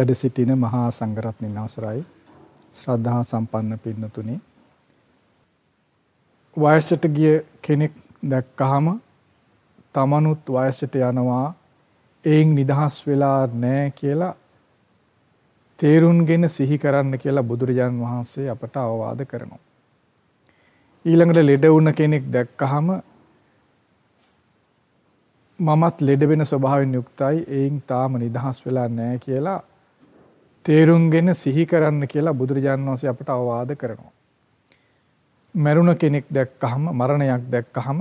වැඩ සිටින මහා සංඝරත්නයන් අවසරයි ශ්‍රද්ධා සම්පන්න පින්නතුනි වයසට ගිය කෙනෙක් දැක්කහම තමනුත් වයසට යනවා එයින් නිදහස් වෙලා නැහැ කියලා තේරුම්ගෙන සිහි කරන්න කියලා බුදුරජාන් වහන්සේ අපට අවවාද කරනවා. ඊළඟට ලෙඩ වුණ කෙනෙක් දැක්කහම මමත් ලෙඩ වෙන ස්වභාවයෙන් යුක්තයි එයින් තාම නිදහස් වෙලා නැහැ කියලා තේරුම්ගෙන සිහි කරන්න කියලා බුදුරජාණන් වහන්සේ අපට අවවාද කරනවා. මරුණ කෙනෙක් දැක්කහම මරණයක් දැක්කහම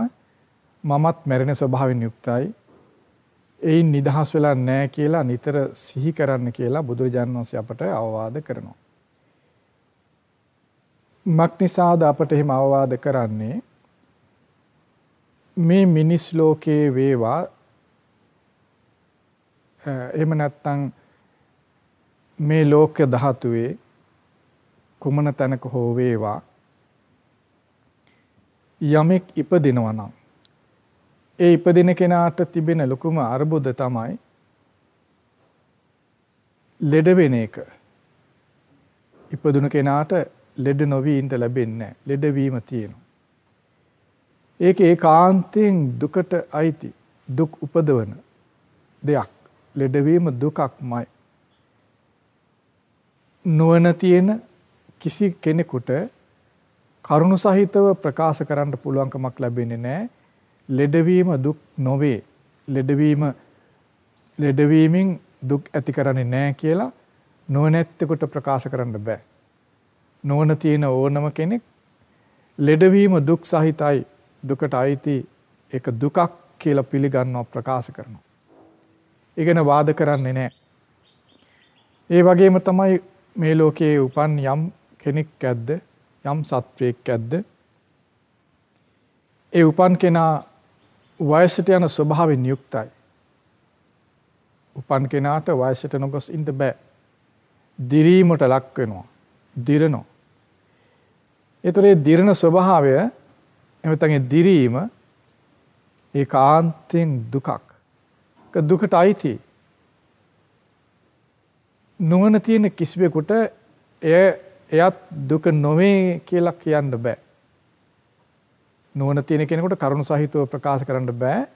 මමත් මැරෙන ස්වභාවයෙන් යුක්තයි. එයින් නිදහස් වෙලා නැහැ කියලා නිතර සිහි කරන්න කියලා බුදුරජාණන් වහන්සේ අපට අවවාද කරනවා. මක් නිසාද අපට එහෙම අවවාද කරන්නේ? මේ මිනිස් ලෝකයේ වේවා එහෙම නැත්නම් මේ ලෝක ධාතුවේ කුමන තැනක හෝ වේවා යමෙක් ඉපදිනවා නම් ඒ ඉපදින කෙනාට තිබෙන ලොකුම අර්බුද තමයි ලෙඩ වෙන එක. ඉපදුණු කෙනාට ලෙඩ නොවී ඉඳ ලැබෙන්නේ ලෙඩ වීම තියෙනවා. ඒක ඒකාන්තයෙන් දුකට අයිති දුක් උපදවන දෙයක්. ලෙඩවීම දුකක්මයි. නුවණ තියෙන කිසි කෙනෙකුට කරුණු සහිතව ප්‍රකාශ කරන්න පුළුවන්කමක් ලැබෙන්නේ නැහැ. ලෙඩවීම දුක් නොවේ. ලෙඩවීම ලෙඩවීමෙන් දුක් ඇති කරන්නේ නැහැ කියලා නොනැත්තෙකුට ප්‍රකාශ කරන්න බෑ. නොවන තියෙන ඕනම කෙනෙක් ලෙඩවීම දුක් සහිතයි දුකට අයිති ඒක දුකක් කියලා පිළිගන්නවා ප්‍රකාශ කරනවා. ඉගෙන වාද කරන්නේ නැහැ. ඒ වගේම තමයි මේ ලෝකයේ උපන් යම් කෙනෙක් ඇද්ද යම් සත්වයක් ඇද්ද ඒ උපන් කෙනා වයසට යන ස්වභාවයෙන් යුක්තයි. උපන් කෙනාට වයසට නොගොස් ඉන්න බෑ. දිරීමට ලක් වෙනවා. දිරනවා. ඒතරේ දිරන ස්වභාවය එමෙතන දිරීම ඒකාන්තයෙන් දුකක්. දුකට අයිති. නුවණ තියෙන කිසිවෙකුට එය එයත් දුක නොවේ කියලා කියන්න බෑ. නුවණ තියෙන කෙනෙකුට කරුණු සහිතව ප්‍රකාශ කරන්න බෑ.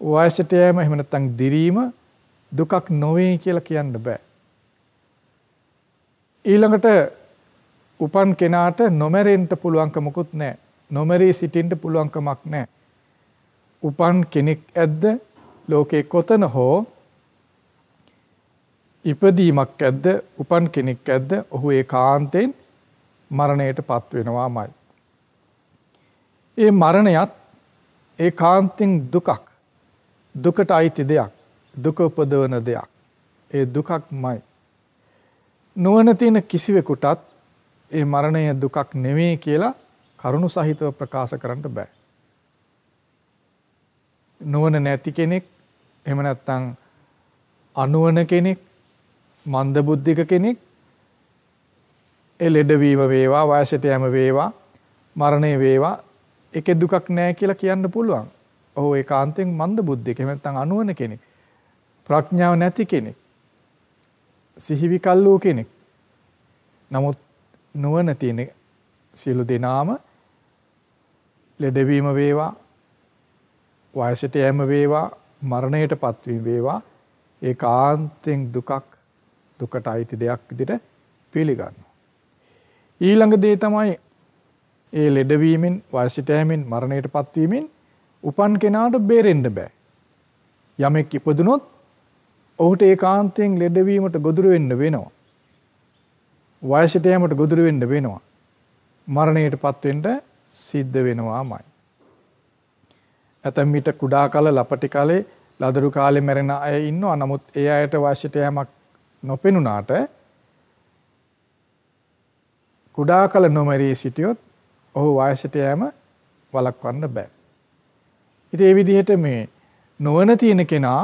වයසට යෑම එහෙම නැත්නම් දිරීම දුකක් නොවේ කියලා කියන්න බෑ. ඊළඟට උපන් කෙනාට නොමැරෙන්න පුළුවන්කමකුත් නැහැ. නොමැරී සිටින්න පුළුවන්කමක් නැහැ. උපන් කෙනෙක් ඇද්ද ලෝකේ කොතන හෝ ඉපදීමක් ඇද්ද උපන් කෙනෙක් ඇද්ද ඔහු ඒකාන්තයෙන් මරණයටපත් වෙනවාමයි. ඒ මරණයත් ඒකාන්තෙන් දුකක්. දුකට අයිති දෙයක්. දුක උපදවන දෙයක්. ඒ දුකක්මයි. නුවණ තියෙන කිසිවෙකුටත් ඒ මරණය දුකක් නෙමෙයි කියලා කරුණු සහිතව ප්‍රකාශ කරන්න බෑ. නුවණ නැති කෙනෙක් එහෙම නැත්නම් අනුවන කෙනෙක් මන්දබුද්ධික කෙනෙක් ඒ ලෙඩවීම වේවා වයසට යෑම වේවා මරණය වේවා ඒකේ දුකක් නැහැ කියලා කියන්න පුළුවන්. ඔහු ඒකාන්තයෙන් මන්ද බුද්ධික. එහෙම නැත්නම් අනුවන කෙනෙක්. ප්‍රඥාව නැති කෙනෙක්. සිහිවිකල් වූ කෙනෙක්. නමුත් නුවණ තියෙන සියලු දෙනාම ලෙඩවීම වේවා වයසට යෑම වේවා මරණයටපත් වීම වේවා ඒකාන්තයෙන් දුකක් දුකට අයිති දෙයක් විදිහට පිළිගන්නවා. ඊළඟ දේ තමයි ඒ ලෙඩවීමෙන් වයසට යෑමෙන් මරණයටපත් වීමෙන් උපන් කෙනාට බේරෙන්න බෑ. යමෙක් ඉපදුනොත් ඔහුට ඒකාන්තයෙන් ලෙඩවීමට ගොදුරු වෙන්න වෙනවා. වයසට යෑමට ගොදුරු වෙන්න වෙනවා. මරණයටපත් වෙන්න සිද්ධ වෙනවාමයි. ඇතැම් විට කුඩා කල ලපටි කාලේ ලදරු කාලේ මැරෙන අය ඉන්නවා. නමුත් ඒ අයට වයසට යෑමක් නොපෙනුනාට කුඩා කල නොමරී සිටියොත් ඔහු වයසට යෑම වළක්වන්න බෑ. ඉතින් ඒ විදිහට මේ නොවන තියෙන කෙනා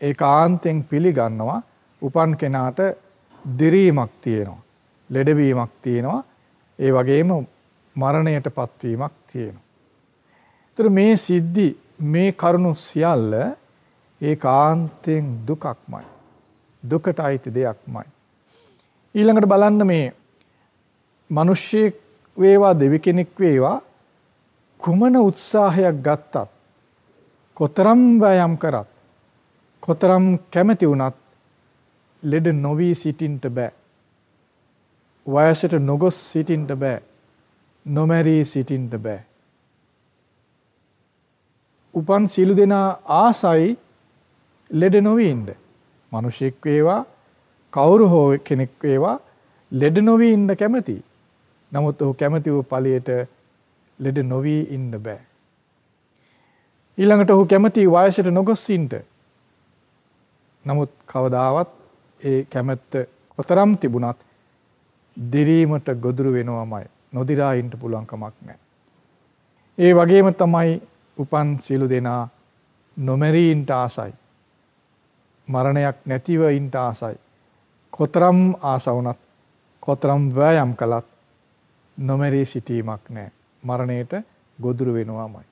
ඒකාන්තයෙන් පිළිගන්නවා උපන් කෙනාට දිරීමක් තියෙනවා. ලෙඩවීමක් තියෙනවා. ඒ වගේම මරණයටපත් වීමක් තියෙනවා. ඒතර මේ සිද්ධි මේ කරුණු සියල්ල ඒකාන්තයෙන් දුකක්මයි. දුකට අයිති දෙයක්මයි. ඊළඟට බලන්න මේ මිනිස්සෙක් වේවා දෙවි කෙනෙක් වේවා කුමන උත්සාහයක් ගත්තත් කොතරම් වෑයම් කරත් කොතරම් කැමති වුණත් ලෙඩ නොවී සිටින්ට බෑ. වයසට නොගොස් සිටින්ට බෑ. නොමැරී සිටින්ට බෑ. උපන් සියලු දෙනා ආසයි ලෙඩ නොවී ඉන්න. මිනිසෙක් වේවා කවුරු හෝ කෙනෙක් වේවා ලෙඩ නොවී ඉන්න කැමති. නමුත් ඔහු කැමති වූ ඵලයට ලෙඩ නොවී ඉන්න බෑ. ඊළඟට ඔහු කැමති වයසට නොගොස් ඉන්න. නමුත් කවදාවත් ඒ කැමැත්ත කොතරම් තිබුණත් දිරීමට ගොදුරු වෙනවමයි. නොදිරා ඉන්න පුළුවන් කමක් නැහැ. ඒ වගේම තමයි උපන් සියලු දෙනා නොමැරී ඉන්න ආසයි. මරණයක් නැතිව ඉන්න ආසයි. කොතරම් ආස වුණත් කොතරම් වෑයම් කළත් නොමැරී සිටීමක් නැහැ. මරණයට ගොදුරු වෙනවාමයි.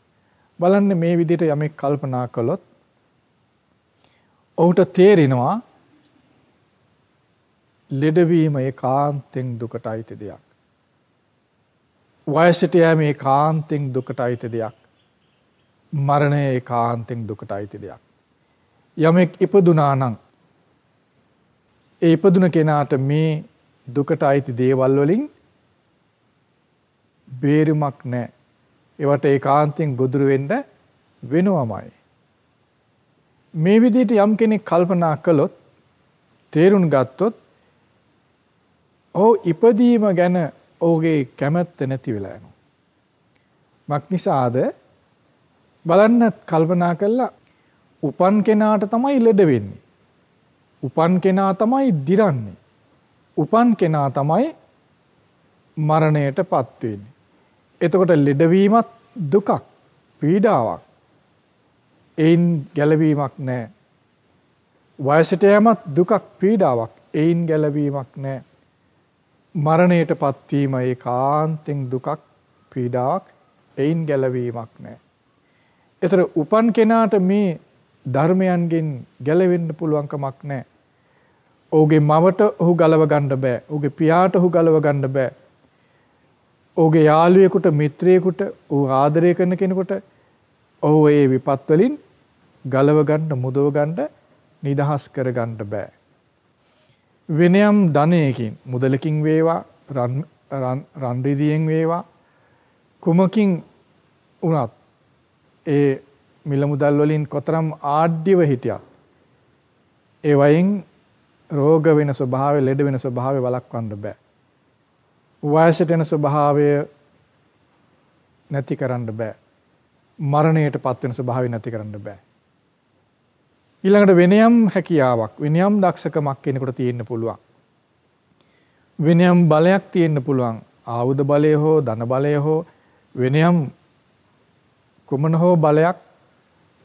බලන්න මේ විදිහට යමෙක් කල්පනා කළොත් ඔහුට තේරෙනවා ලෙඩවීම ඒකාන්තෙන් දුකට අයිති දෙයක්. වයසට යෑම ඒකාන්තෙන් දුකට අයිති දෙයක්. මරණය ඒකාන්තෙන් දුකට අයිති දෙයක්. යමෙක් ඉපදුනා නම් ඒ ඉපදුන කෙනාට මේ දුකට අයිති දේවල් වලින් බේරුමක් නැහැ. ඒවට ඒකාන්තයෙන් ගොදුරු වෙන්න වෙනවමයි. මේ විදිහට යම් කෙනෙක් කල්පනා කළොත් තේරුම් ගත්තොත් ඔහු ඉපදීම ගැන ඔහුගේ කැමැත්ත නැති වෙලා යනවා. මක් නිසාද බලන්න කල්පනා කළා උපන් කෙනාට තමයි ලෙඩ වෙන්නේ. උපන් කෙනා තමයි දිරන්නේ. උපන් කෙනා තමයි මරණයටපත් වෙන්නේ. එතකොට ලෙඩවීමත් දුකක්, පීඩාවක්. ඒයින් ගැලවීමක් නැහැ. වයසට යෑමත් දුකක්, පීඩාවක්. ඒයින් ගැලවීමක් නැහැ. මරණයටපත් වීම ඒකාන්තෙන් දුකක්, පීඩාවක්. ඒයින් ගැලවීමක් නැහැ. ඒතර උපන් කෙනාට මේ ධර්මයන්ගෙන් ගැලවෙන්න පුළුවන් කමක් නැහැ. ඔහුගේ මවට ඔහු ගලව ගන්න බෑ. ඔහුගේ පියාට ඔහු ගලව ගන්න බෑ. ඔහුගේ යාළුවෙකුට මිත්‍රයෙකුට ඔහු ආදරය කරන කෙනෙකුට ඔහු ඒ විපත් වලින් ගලව ගන්න මුදව ගන්න නිදහස් කර ගන්න බෑ. වෙනයම් ධනයකින් මුදලකින් වේවා රන් රන් රිදියෙන් වේවා කුමකින් වුණත් ඒ මිල මුදල් වලින් කොතරම් ආඩ්‍යව හිටියත් ඒ වයින් රෝග වෙන ස්වභාවය ලෙඩ වෙන ස්වභාවය වළක්වන්න බෑ. වයසට එන ස්වභාවය නැති කරන්න බෑ. මරණයට පත් වෙන ස්වභාවය නැති කරන්න බෑ. ඊළඟට වෙනයම් හැකියාවක් වෙනයම් දක්ෂකමක් කෙනෙකුට තියෙන්න පුළුවන්. වෙනයම් බලයක් තියෙන්න පුළුවන්. ආයුධ බලය හෝ ධන බලය හෝ වෙනයම් කුමන හෝ බලයක්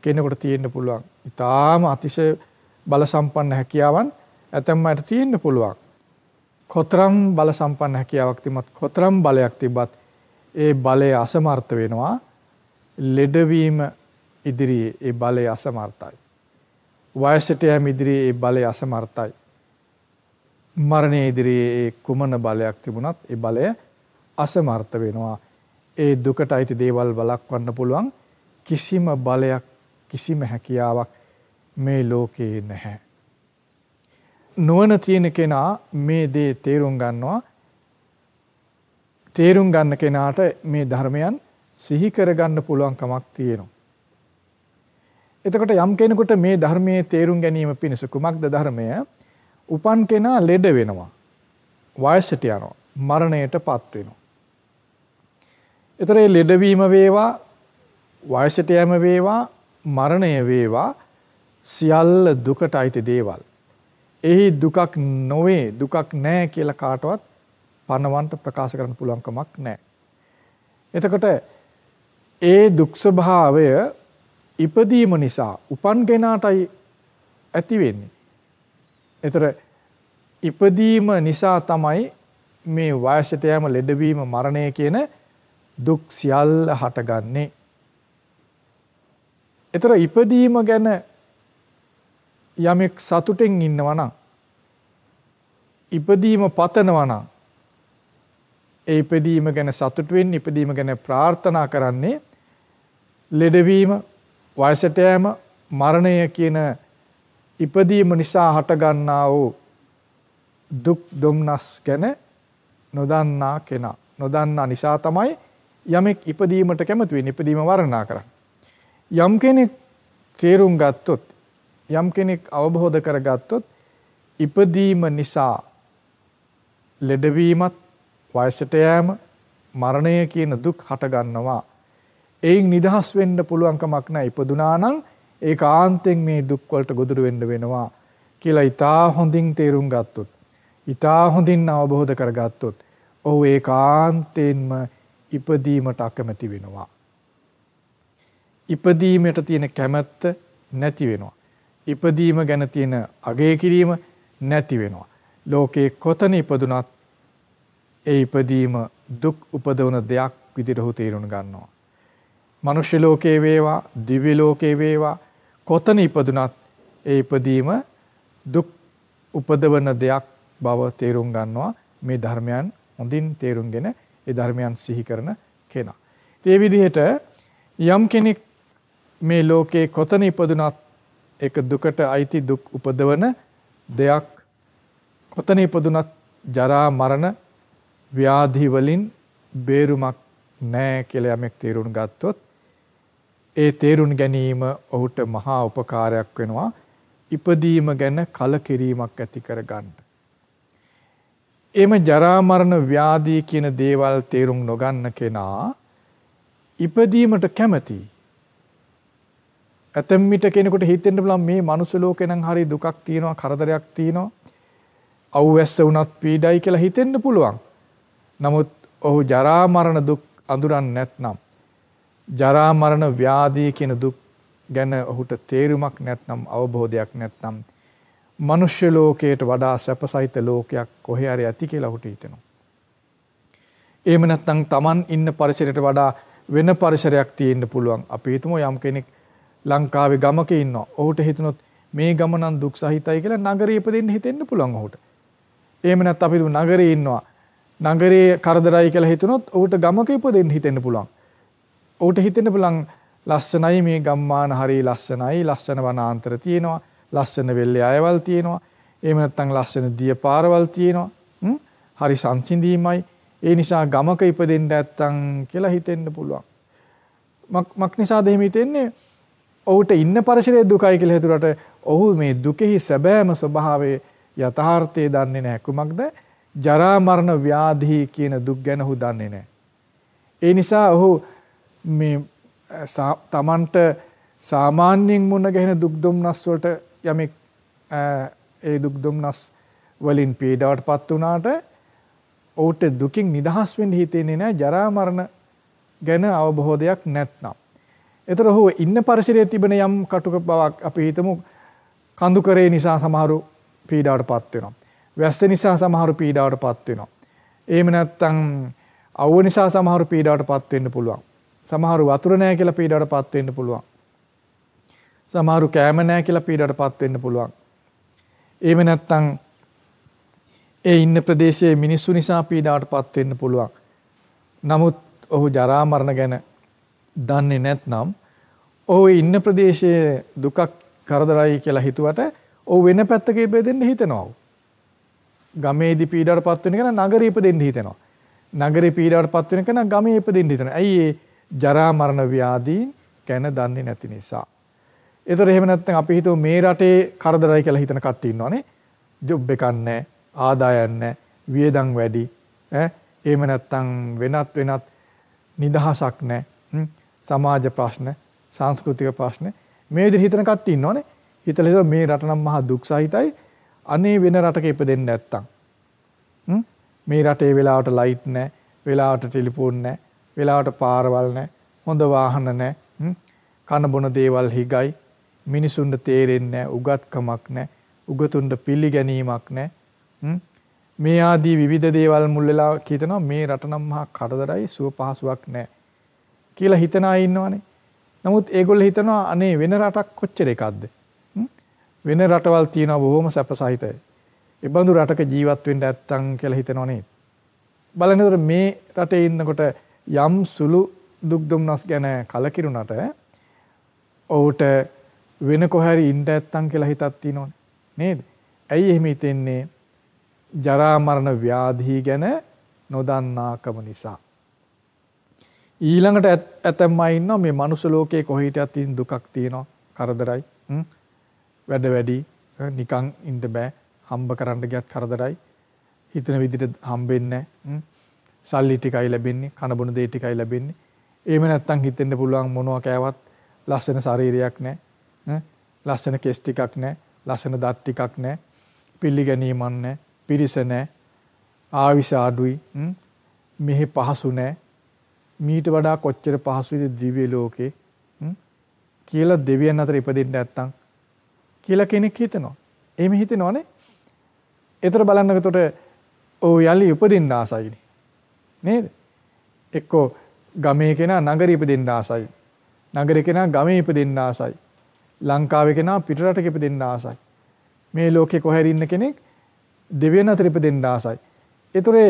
කෙනෙකුට තියෙන්න පුළුවන්. ඊටාම අතිශය බල සම්පන්න හැකියාවන් ඇතැම් අයට තියෙන්න පුළුවන්. කොතරම් බල සම්පන්න හැකියාවක් තිබත් කොතරම් බලයක් තිබත් ඒ බලය අසමර්ථ වෙනවා. ලෙඩවීම ඉදිරියේ ඒ බලය අසමර්ථයි. වයසට යෑම ඉදිරියේ ඒ බලය අසමර්ථයි. මරණය ඉදිරියේ ඒ කුමන බලයක් තිබුණත් ඒ බලය අසමර්ථ වෙනවා. ඒ දුකට අයිති දේවල් බලක්වන්න පුළුවන්. කිසිම බලයක් කිසිම හැකියාවක් මේ ලෝකේ නැහැ නුවණ තියෙන කෙනා මේ දේ තේරුම් ගන්නවා තේරුම් ගන්න කෙනාට මේ ධර්මයන් සිහි කරගන්න පුළුවන් කමක් තියෙනවා. එතකොට යම් කෙනෙකුට මේ ධර්මයේ තේරුම් ගැනීම පිණිස කුමක්ද ධර්මය? උපන් කෙනා ලෙඩ වෙනවා. වයසට යනවා. මරණයටපත් වෙනවා. ඒතරේ ලෙඩවීම වේවා වයසට යෑම වේවා මරණය වේවා සියල්ල දුකට අයිති දේවල්. එහි දුකක් නොවේ දුකක් නැහැ කියලා කාටවත් පනවන්ට ප්‍රකාශ කරන්න පුළුවන් කමක් නැහැ. එතකොට ඒ දුක් ස්වභාවය ඉපදීම නිසා උපන් කෙනාටයි ඇති වෙන්නේ. ඒතර ඉපදීම නිසා තමයි මේ වයසට යෑම ලෙඩවීම මරණය කියන දුක් සියල්ල හටගන්නේ. ඒතර ඉපදීම ගැන යමෙක් සතුටෙන් ඉන්නවා නම් ඉපදීම පතනවා නම් ඒ ඉපදීම ගැන සතුට වෙන්න ඉපදීම ගැන ප්‍රාර්ථනා කරන්නේ ලෙඩවීම වයසට යෑම මරණය කියන ඉපදීම නිසා හටගන්නා වූ දුක් දුම්නස් ගැන නොදන්නා කෙනා නොදන්නා නිසා තමයි යමෙක් ඉපදීමට කැමති වෙන්නේ ඉපදීම වර්ණනා කරන්නේ. යම් කෙනෙක් තේරුම් ගත්තොත් යම් කෙනෙක් අවබෝධ කරගත්තොත් ඉපදීම නිසා ලෙඩවීමත් වයසට යෑම මරණය කියන දුක් හට ගන්නවා. එයින් නිදහස් වෙන්න පුළුවන්කමක් නැහැ. ඉපදුනා නම් ඒකාන්තයෙන් මේ දුක් වලට ගොදුරු වෙන්න වෙනවා කියලා ඊටා හොඳින් තේරුම් ගත්තොත් ඊටා හොඳින් අවබෝධ කරගත්තොත් ඔහු ඒකාන්තයෙන්ම ඉපදීමට අකමැති වෙනවා. ඉපදීමට තියෙන කැමැත්ත නැති වෙනවා. ඉපදීම ගැන තියෙන අගය කිරීම නැති වෙනවා. ලෝකේ කොතන ඉපදුනත් ඒ ඉපදීම දුක් උපදවන දෙයක් විදිහට ඔහු තේරුම් ගන්නවා. මනුෂ්‍ය ලෝකේ වේවා, දිව්‍ය ලෝකේ වේවා කොතන ඉපදුනත් ඒ ඉපදීම දුක් උපදවන දෙයක් බව තේරුම් ගන්නවා මේ ධර්මයන් හොඳින් තේරුම්ගෙන ඒ ධර්මයන් සිහි කරන කෙනා. ඒ විදිහට යම් කෙනෙක් මේ ලෝකේ කොතන ඉපදුනත් ඒක දුකට අයිති දුක් උපදවන දෙයක් කොතන ඉපදුනත් ජරා මරණ ව්‍යාධි වලින් බේරුමක් නැහැ කියලා යමෙක් තේරුම් ගත්තොත් ඒ තේරුම් ගැනීම ඔහුට මහා උපකාරයක් වෙනවා ඉපදීම ගැන කලකිරීමක් ඇති කරගන්න. එම ජරා මරණ ව්‍යාධි කියන දේවල් තේරුම් නොගන්න කෙනා ඉපදීමට කැමති. ඇතැම් විට කෙනෙකුට හිතෙන්න බලම් මේ මනුස්ස ලෝකේ නම් හරි දුකක් තියෙනවා කරදරයක් තියෙනවා. අවුවැස්ස වුණත් පීඩයි කියලා හිතෙන්න පුළුවන්. නමුත් ඔහු ජරා මරණ දුක් අඳුරන්නේ නැත්නම් ජරා මරණ ව්‍යාධි කියන දුක් ගැන ඔහුට තේරුමක් නැත්නම් අවබෝධයක් නැත්නම් මනුෂ්‍ය ලෝකයට වඩා සැපසහිත ලෝකයක් කොහේ හරි ඇති කියලා ඔහුට හිතෙනවා. එහෙම නැත්නම් Taman ඉන්න පරිසරයට වඩා වෙන පරිසරයක් තියෙන්න පුළුවන්. අපි හිතමු යම් කෙනෙක් ලංකාවේ ගමක ඉන්නවා. ඔහුට හිතුනොත් මේ ගම නම් දුක් සහිතයි කියලා නගරේ ඉපදෙන්න හිතෙන්න පුළුවන් ඔහුට. එහෙම නැත්නම් අපි නගරේ ඉන්නවා. නගරේ කරදරයි කියලා හිතුනොත් ඌට ගමක ඉපදෙන්න හිතෙන්න පුළුවන්. ඌට හිතෙන්න පුළුවන් ලස්සනයි මේ ගම්මාන හරි ලස්සනයි ලස්සන වනාන්තර තියෙනවා ලස්සන වෙල්ලේ අයවල් තියෙනවා එහෙම නැත්නම් ලස්සන දිය පාරවල් තියෙනවා හරි සංසිඳීමයි ඒ නිසා ගමක ඉපදෙන්න නැත්තම් කියලා හිතෙන්න පුළුවන් මක් මක් නිසාද එහෙම හිතෙන්නේ ඔහුට ඉන්න පරිසරයේ දුකයි කියලා හිතුවට ඔහු මේ දුකෙහි සැබෑම ස්වභාවය යථාර්ථය දන්නේ නැහැ කුමක්ද ජරා මරණ ව්‍යාධි කියන දුක් ගැන ඔහු දන්නේ නැහැ. ඒ නිසා ඔහු මේ තමන්ට සාමාන්‍යයෙන් මුණ ගැහෙන දුක් දුම්නස් වලට යමෙක් ඒ දුක් දුම්නස් වලින් පීඩාවටපත් වුණාට ඔහුට දුකින් නිදහස් වෙන්න හිතෙන්නේ නැහැ ජරා මරණ ගැන අවබෝධයක් නැත්නම්. ඒතර ඔහු ඉන්න පරිසරයේ තිබෙන යම් කටුක බවක් අපි හිතමු කඳුකරේ නිසා සමහරු පීඩාවටපත් වෙනවා. වැස්ස නිසා සමහරු පීඩාවටපත් වෙනවා. එහෙම නැත්නම් අවුව නිසා සමහරු පීඩාවටපත් වෙන්න පුළුවන්. සමහරු වතුර නැහැ කියලා පීඩාවටපත් වෙන්න පුළුවන්. සමහරු කෑම නැහැ කියලා පීඩාවටපත් වෙන්න පුළුවන්. එහෙම නැත්නම් ඒ ඉන්න ප්‍රදේශයේ මිනිස්සු නිසා පීඩාවටපත් වෙන්න පුළුවන්. නමුත් ඔහු ජරා මරණ ගැන දන්නේ නැත්නම් ඔහු ඉන්න ප්‍රදේශයේ දුකක් කරදරයි කියලා හිතුවට ඔහු වෙන පැත්තක ඉපදෙන්න හිතනවා. ගමේදී පීඩාවටපත් වෙන කෙනා නගරේ ඉපදෙන්න හිතෙනවා. නගරේ පීඩාවටපත් වෙන කෙනා ගමේ ඉපදෙන්න හිතනවා. ඇයි ඒ ජරා මරණ ව්‍යාධීන් ගැන දන්නේ නැති නිසා. ඒතර එහෙම නැත්නම් අපි හිතුව මේ රටේ කරදරයි කියලා හිතන කට්ටිය ඉන්නවනේ. ජොබ් එකක් නැහැ, ආදායම් නැහැ, වියදම් වැඩි, ඈ එහෙම නැත්නම් වෙනත් වෙනත් නිදහසක් නැහැ. සමාජ ප්‍රශ්න, සංස්කෘතික ප්‍රශ්න. මේ විදිහට හිතන කට්ටිය ඉන්නවනේ. හිතලා මේ රට නම් මහා දුක් සහිතයි. අනේ වෙන රටක ඉපදෙන්න නැත්තම්. මේ රටේ වෙලාවට ලයිට් නැහැ වෙලාවට ටෙලිෆෝන් නැහැ වෙලාවට පාරවල් නැහැ හොඳ වාහන නැහැ කන බොන දේවල් හිගයි. මිනිසුන්ට තේරෙන්නේ නැහැ උගත්කමක් නැහැ උගතුන්ට පිළිගැනීමක් නැහැ මේ ආදී විවිධ දේවල් මුල් වෙලා කියනවා මේ රට නම් මහා කරදරයි සුව පහසුවක් නැහැ කියලා හිතන අය ඉන්නවනේ නමුත් ඒගොල්ලෝ හිතනවා අනේ වෙන රටක් කොච්චර එකක්ද වෙන රටවල් තියෙනවා බොහොම සැප සහිතයි. ඒ බඳු රටක ජීවත් වෙන්න නැත්තම් කියලා හිතනව නේද? බලනකොට මේ රටේ ඉන්නකොට යම් සුළු දුක් දුම්නස් ගැන කලකිරුණට ඔහුට වෙන කොහරි ඉන්න නැත්තම් කියලා හිතක් තියෙනවනේ නේද? ඇයි එහෙම හිතෙන්නේ? ජරා මරණ ව්‍යාධි ගැන නොදන්නාකම නිසා. ඊළඟට ඇතැම් අය ඉන්නවා මේ මනුස්ස ලෝකයේ කොහේටවත් තියෙන දුකක් තියෙනවා කරදරයි වැඩ වැඩි නිකන් ඉන්න බෑ. හම්බ කරන්න ගියත් කරදරයි. හිතන විදිහට හම්බෙන්නේ සල්ලි ටිකයි ලැබෙන්නේ කන බොන දේ ටිකයි ලැබෙන්නේ. එහෙම නැත්තම් හිතෙන්න පුළුවන් මොනවා කෑවත් ලස්සන ශරීරයක් නැහැ ලස්සන කෙස් ටිකක් නැහැ ලස්සන දත් ටිකක් නැහැ පිළිගැනීමක් නැහැ පිරිස නැහැ ආවිෂ අඩුයි මෙහි පහසු නැහැ මීට වඩා කොච්චර පහසුද දිව්‍ය ලෝකේ කියලා දෙවියන් අතර ඉපදෙන්න නැත්තම් කියලා කෙනෙක් හිතනවා. එහෙම හිතනවනේ. ඒතර බලන්න එතකොට ඔව් යලි උපදින්න ආසයිනේ. නේද? එක්කෝ ගමේ කෙනා නගරෙ ඉපදෙන්න ආසයි. නගරේ කෙනා ගමේ ඉපදෙන්න ආසයි. ලංකාවේ කෙනා පිටරටක ඉපදෙන්න ආසයි. මේ ලෝකේ කොහෙද ඉන්න කෙනෙක් දෙවියන් අතර ඉපදෙන්න ආසයි. ඒතරේ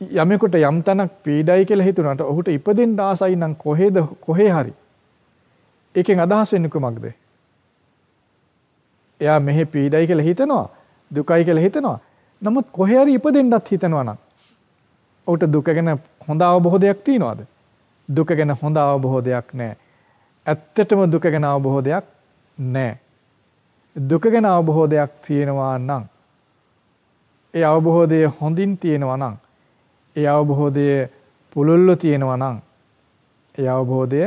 යමෙකුට යම් තැනක් පීඩයි කියලා හිතුණාට ඔහුට ඉපදෙන්න ආසයි නම් කොහෙද කොහේ හරි ඒකෙන් අදහස් වෙන්නේ කොමක්ද? එයා මෙහි පීඩයි කියලා හිතනවා දුකයි කියලා හිතනවා. නමුත් කොහේ හරි ඉපදෙන්නත් හිතනවා නම් ඔහුට දුක ගැන හොඳ අවබෝධයක් තියනවාද? දුක ගැන හොඳ අවබෝධයක් නැහැ. ඇත්තටම දුක ගැන අවබෝධයක් නැහැ. දුක ගැන අවබෝධයක් තියෙනවා නම් ඒ අවබෝධය හොඳින් තියෙනවා නම් ඒ අවබෝධය පුළුල්ව තියෙනවා නම් ඒ අවබෝධය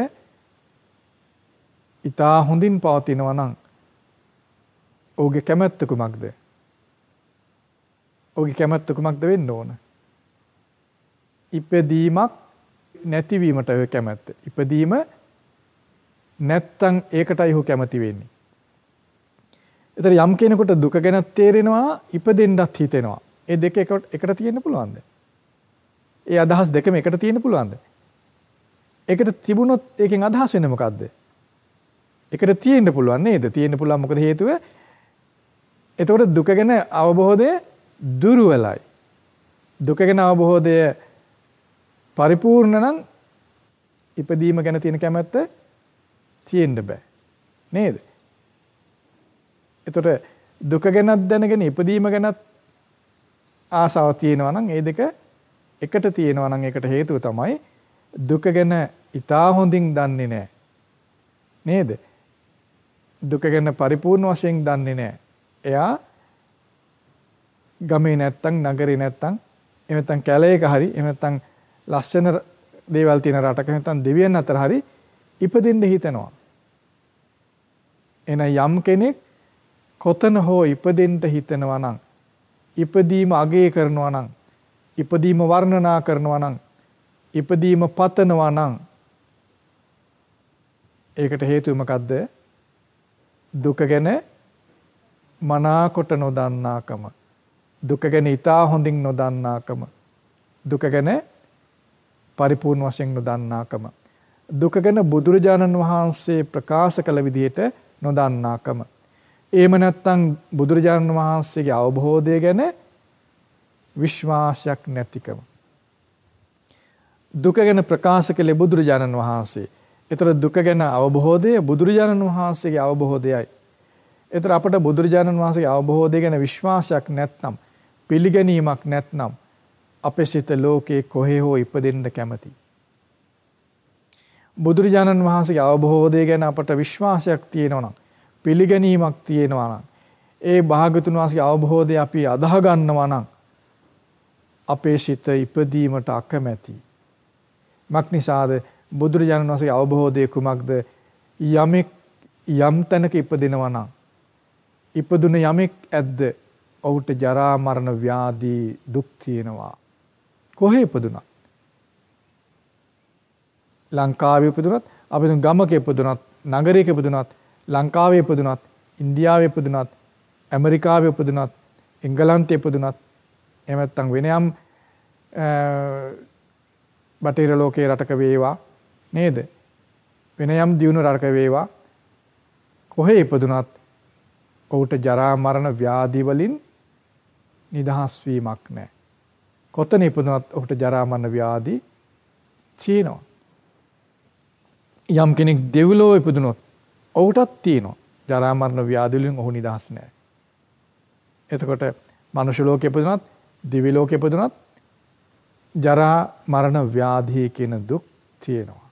ඊටා හොඳින් පවතිනවා නම් ඔහුගේ කැමැත්ත කුමක්ද? ඔහුගේ කැමැත්ත කුමක්ද වෙන්න ඕන? ඉපදීමක් නැතිවීමට ඔය කැමැත්ත. ඉපදීම නැත්තම් ඒකටයි ඔහු කැමති වෙන්නේ. ඒතර යම් කෙනෙකුට දුක ගැන තේරෙනවා ඉපදෙන්නත් හිතෙනවා. ඒ දෙක එකට තියෙන්න පුළුවන්ද? ඒ අදහස් දෙකම එකට තියෙන්න පුළුවන්ද? එකට තිබුණොත් ඒකෙන් අදහස් වෙන්නේ මොකද්ද? එකට තියෙන්න පුළුවන් නේද? තියෙන්න පුළුවන් මොකද හේතුව? එතකොට දුක ගැන අවබෝධය දුර්වලයි. දුක ගැන අවබෝධය පරිපූර්ණ නම් ඉපදීම ගැන තියෙන කැමැත්ත තියෙන්න බෑ. නේද? එතකොට දුක ගැනත් දැනගෙන ඉපදීම ගැනත් ආසාව තියෙනවා නම් ඒ දෙක එකට තියෙනවා නම් ඒකට හේතුව තමයි දුක ගැන ඊටා හොඳින් දන්නේ නැහැ. නේද? දුක ගැන පරිපූර්ණ වශයෙන් දන්නේ නැහැ. එයා ගමේ නැත්තම් නගරේ නැත්තම් එහෙම නැත්තම් කැලේක හරි එහෙම නැත්තම් ලස්සන දේවල් තියෙන රටක නැත්තම් දෙවියන් අතර හරි ඉපදෙන්න හිතනවා. එන යම් කෙනෙක් කොතන හෝ ඉපදෙන්න හිතනවා නම් ඉපදීම අගය කරනවා නම් ඉපදීම වර්ණනා කරනවා නම් ඉපදීම පතනවා නම් ඒකට හේතුව මොකද්ද? දුක ගැන මනාකොට නොදන්නාකම. දුක ගැන ඊටා හොඳින් නොදන්නාකම. දුක ගැන පරිපූර්ණ වශයෙන් නොදන්නාකම. දුක ගැන බුදුරජාණන් වහන්සේ ප්‍රකාශ කළ විදිහට නොදන්නාකම. එහෙම නැත්නම් බුදුරජාණන් වහන්සේගේ අවබෝධය ගැන විශ්වාසයක් නැතිකම. දුක ගැන ප්‍රකාශ කළේ බුදුරජාණන් වහන්සේ. ඒතර දුක ගැන අවබෝධය බුදුරජාණන් වහන්සේගේ අවබෝධයයි. ඒතර අපට බුදුරජාණන් වහන්සේගේ අවබෝධය ගැන විශ්වාසයක් නැත්නම් පිළිගැනීමක් නැත්නම් අපේ සිත ලෝකේ කොහේ හෝ ඉපදෙන්න කැමති. බුදුරජාණන් වහන්සේගේ අවබෝධය ගැන අපට විශ්වාසයක් තියෙනවා නම් පිළිගැනීමක් තියෙනවා නම් ඒ භාගතුන් වහන්සේගේ අවබෝධය අපි අදාහ ගන්නවා නම් අපේ සිත ඉපදීමට අකමැති. මක් නිසාද බුදුරජාණන් වහන්සේගේ අවබෝධය කුමක්ද? යමෙක් යම් තැනක ඉපදිනවා නම් ඉපදුන යමෙක් ඇද්ද ඔහුට ජරා මරණ ව්‍යාධි දුක් තියෙනවා. කොහේ ඉපදුනත් ලංකාවේ ඉපදුනත් අපි ගමක ඉපදුනත් නගරයක ඉපදුනත් ලංකාවේ ඉපදුනත් ඉන්දියාවේ ඉපදුනත් ඇමරිකාවේ ඉපදුනත් එංගලන්තයේ ඉපදුනත් එහෙම නැත්නම් වෙන යම් බටහිර ලෝකයේ රටක වේවා නේද? වෙන යම් දියුණු රටක වේවා කොහේ ඉපදුනත් ඔහුට ජරා මරණ ව්‍යාධි වලින් නිදහස් වීමක් නැහැ. කොතන ඉපදුනත් ඔහුට ජරා මරණ ව්‍යාධි තියෙනවා. යම් කෙනෙක් දෙව්ලොව ඉපදුනොත් ඔහුටත් තියෙනවා. ජරා මරණ ව්‍යාධි වලින් ඔහු නිදහස් නැහැ. එතකොට මනුෂ්‍ය ලෝකෙ ඉපදුනත් දිවි ලෝකෙ ඉපදුනත් ජරා මරණ ව්‍යාධි කියන දුක් තියෙනවා.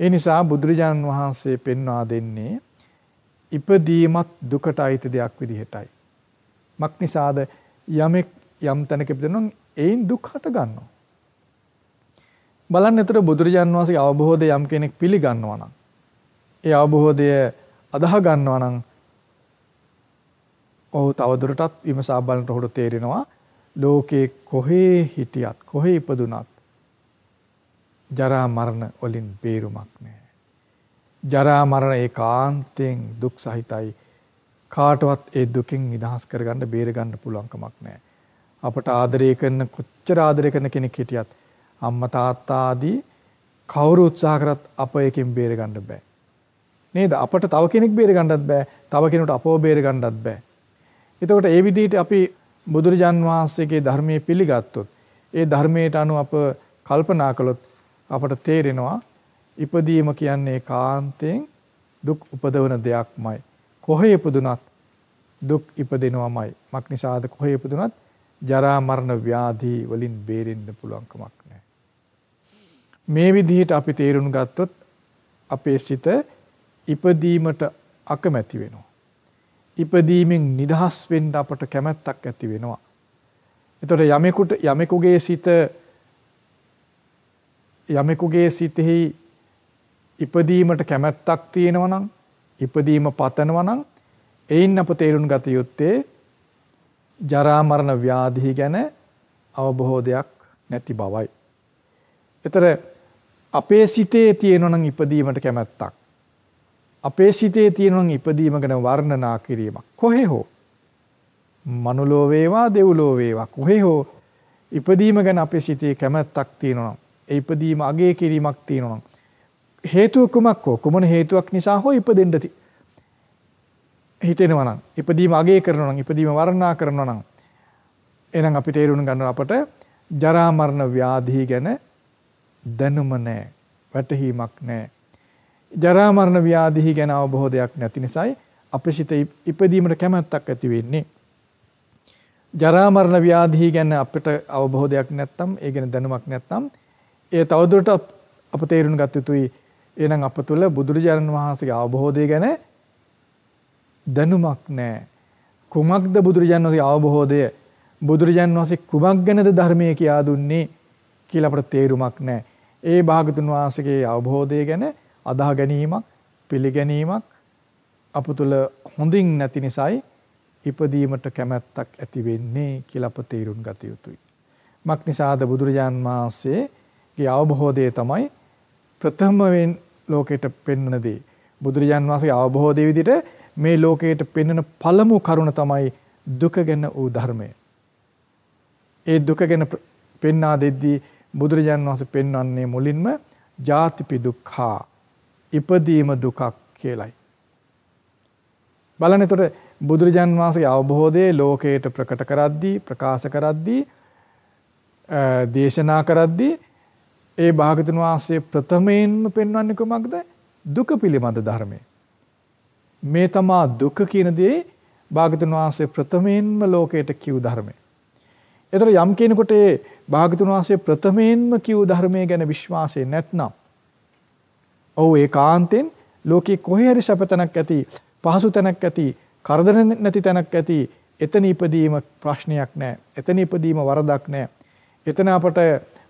ඒ නිසා බුදුරජාණන් වහන්සේ පෙන්වා දෙන්නේ ඉපදීමත් දුකට අයිති දෙයක් විදිහටයි. මක් නිසාද යමෙක් යම් තැනක ඉපදෙනවා ඒයින් දුක් හට ගන්නවා. බලන්න එතකොට බුදුරජාන් වහන්සේ අවබෝධය යම් කෙනෙක් පිළිගන්නවා නම් ඒ අවබෝධය අදාහ ගන්නවා නම් ඔහු තවදුරටත් විමසා බලනට ඔහුට තේරෙනවා ලෝකේ කොහේ හිටියත් කොහේ ඉපදුනත් ජරා මරණ වලින් බේරුමක් නැහැ. ජරා මරණ ඒකාන්තයෙන් දුක් සහිතයි. කාටවත් ඒ දුකින් නිදහස් කරගන්න බේරගන්න පුළුවන් කමක් නැහැ. අපට ආදරය කරන කොච්චර ආදරය කරන කෙනෙක් හිටියත් අම්මා තාත්තා ආදී කවුරු උත්සාහ කරත් අප එකෙන් බේර ගන්න බෑ. නේද? අපට තව කෙනෙක් බේර ගන්නත් බෑ. තව කෙනෙකුට අපව බේර ගන්නත් බෑ. එතකොට ඒ විදිහට අපි බුදුරජාන් වහන්සේගේ ධර්මයේ පිළිගත්තොත් ඒ ධර්මයට අනුව අප කල්පනා කළොත් අපට තේරෙනවා ඉපදීම කියන්නේ කාන්තෙන් දුක් උපදවන දෙයක්මයි. කොහේ ඉපදුනත් දුක් ඉපදෙනවමයි. මක් නිසාද කොහේ ඉපදුනත් ජරා මරණ ව්‍යාධි වලින් බේරෙන්න පුළුවන් කමක් නැහැ. මේ විදිහට අපි තේරුම් ගත්තොත් අපේ සිත ඉපදීමට අකමැති වෙනවා. ඉපදීමෙන් නිදහස් වෙන්න අපට කැමැත්තක් ඇති වෙනවා. එතකොට යමෙකුට යමෙකුගේ සිත යමෙකුගේ සිතෙහි ඉපදීමට කැමැත්තක් තියෙනවා නම් ඉපදීම පතනවා නම් එයින් අප තේරුම් ගත යුත්තේ ජරා මරණ ව්‍යාධි ගැන අවබෝධයක් නැති බවයි. ඒතර අපේ සිතේ තියෙනවා නම් ඉපදීමට කැමැත්තක්. අපේ සිතේ තියෙනවා නම් ඉපදීම ගැන වර්ණනා කිරීමක්. කොහේ හෝ මනුලෝ වේවා දෙව්ලෝ වේවා කොහේ හෝ ඉපදීම ගැන අපේ සිතේ කැමැත්තක් තියෙනවා. ඒ ඉපදීම අගය කිරීමක් තියෙනවා. හේතුව කුමක් හෝ කුමන හේතුවක් නිසා හෝ ඉපදෙන්න හිතෙනවා නම් ඉපදීම අගය කරනවා නම් ඉපදීම වර්ණනා කරනවා නම් එහෙනම් අපි තේරුම් ගන්නවා අපට ජරා මරණ ව්‍යාධි ගැන දැනුම නැහැ වැටහීමක් නැහැ ජරා මරණ ව්‍යාධි ගැන අවබෝධයක් නැති නිසායි අපේ සිත ඉපදීමට කැමැත්තක් ඇති වෙන්නේ ජරා මරණ ව්‍යාධි ගැන අපිට අවබෝධයක් නැත්නම් ඒ ගැන දැනුමක් නැත්නම් ඒ තවදුරටත් අප තේරුම් ගත යුතුයි එහෙනම් අප තුළ බුදුරජාණන් වහන්සේගේ අවබෝධය ගැන දැනුමක් නැහැ. කුමක්ද බුදුරජාණන් වහන්සේගේ අවබෝධය? බුදුරජාණන් වහන්සේ කුමක් ගැනද ධර්මයේ කියා දුන්නේ කියලා අපට තේරුමක් නැහැ. ඒ භාගතුන් වහන්සේගේ අවබෝධය ගැන අදාහ ගැනීමක්, පිළිගැනීමක් අප තුළ හොඳින් නැති නිසායි ඉපදීමට කැමැත්තක් ඇති වෙන්නේ කියලා අප තේරුම් ගත යුතුයි. මක් නිසාද බුදුරජාන් වහන්සේගේ අවබෝධය තමයි ප්‍රථමයෙන් ලෝකෙට පෙන්වන දේ. බුදුරජාන් වහන්සේගේ අවබෝධය විදිහට මේ ලෝකයට පෙන්වන පළමු කරුණ තමයි දුක ගැන වූ ධර්මය. ඒ දුක ගැන පෙන්වා දෙද්දී බුදුරජාණන් වහන්සේ පෙන්වන්නේ මුලින්ම ජාතිපි දුක්ඛා ඉපදීම දුකක් කියලයි. බලන්න එතකොට බුදුරජාන් වහන්සේගේ අවබෝධය ලෝකයට ප්‍රකට කරද්දී ප්‍රකාශ කරද්දී දේශනා කරද්දී ඒ භාගතුන් වහන්සේ ප්‍රථමයෙන්ම පෙන්වන්නේ කොමක්ද දුක පිළිබඳ ධර්මය. මේ තමා දුක කියන දේ භාගතුන් වහන්සේ ප්‍රථමයෙන්ම ලෝකයට කිව් ධර්මය. ඒතර යම් කෙනෙකුට ඒ භාගතුන් වහන්සේ ප්‍රථමයෙන්ම කිව් ධර්මය ගැන විශ්වාසය නැත්නම් ඔව් ඒකාන්තෙන් ලෝකේ කොහේ හරි සැපතනක් ඇති පහසු තැනක් ඇති කරදර නැති තැනක් ඇති එතන ඉපදීම ප්‍රශ්නයක් නැහැ. එතන ඉපදීම වරදක් නැහැ. එතන අපට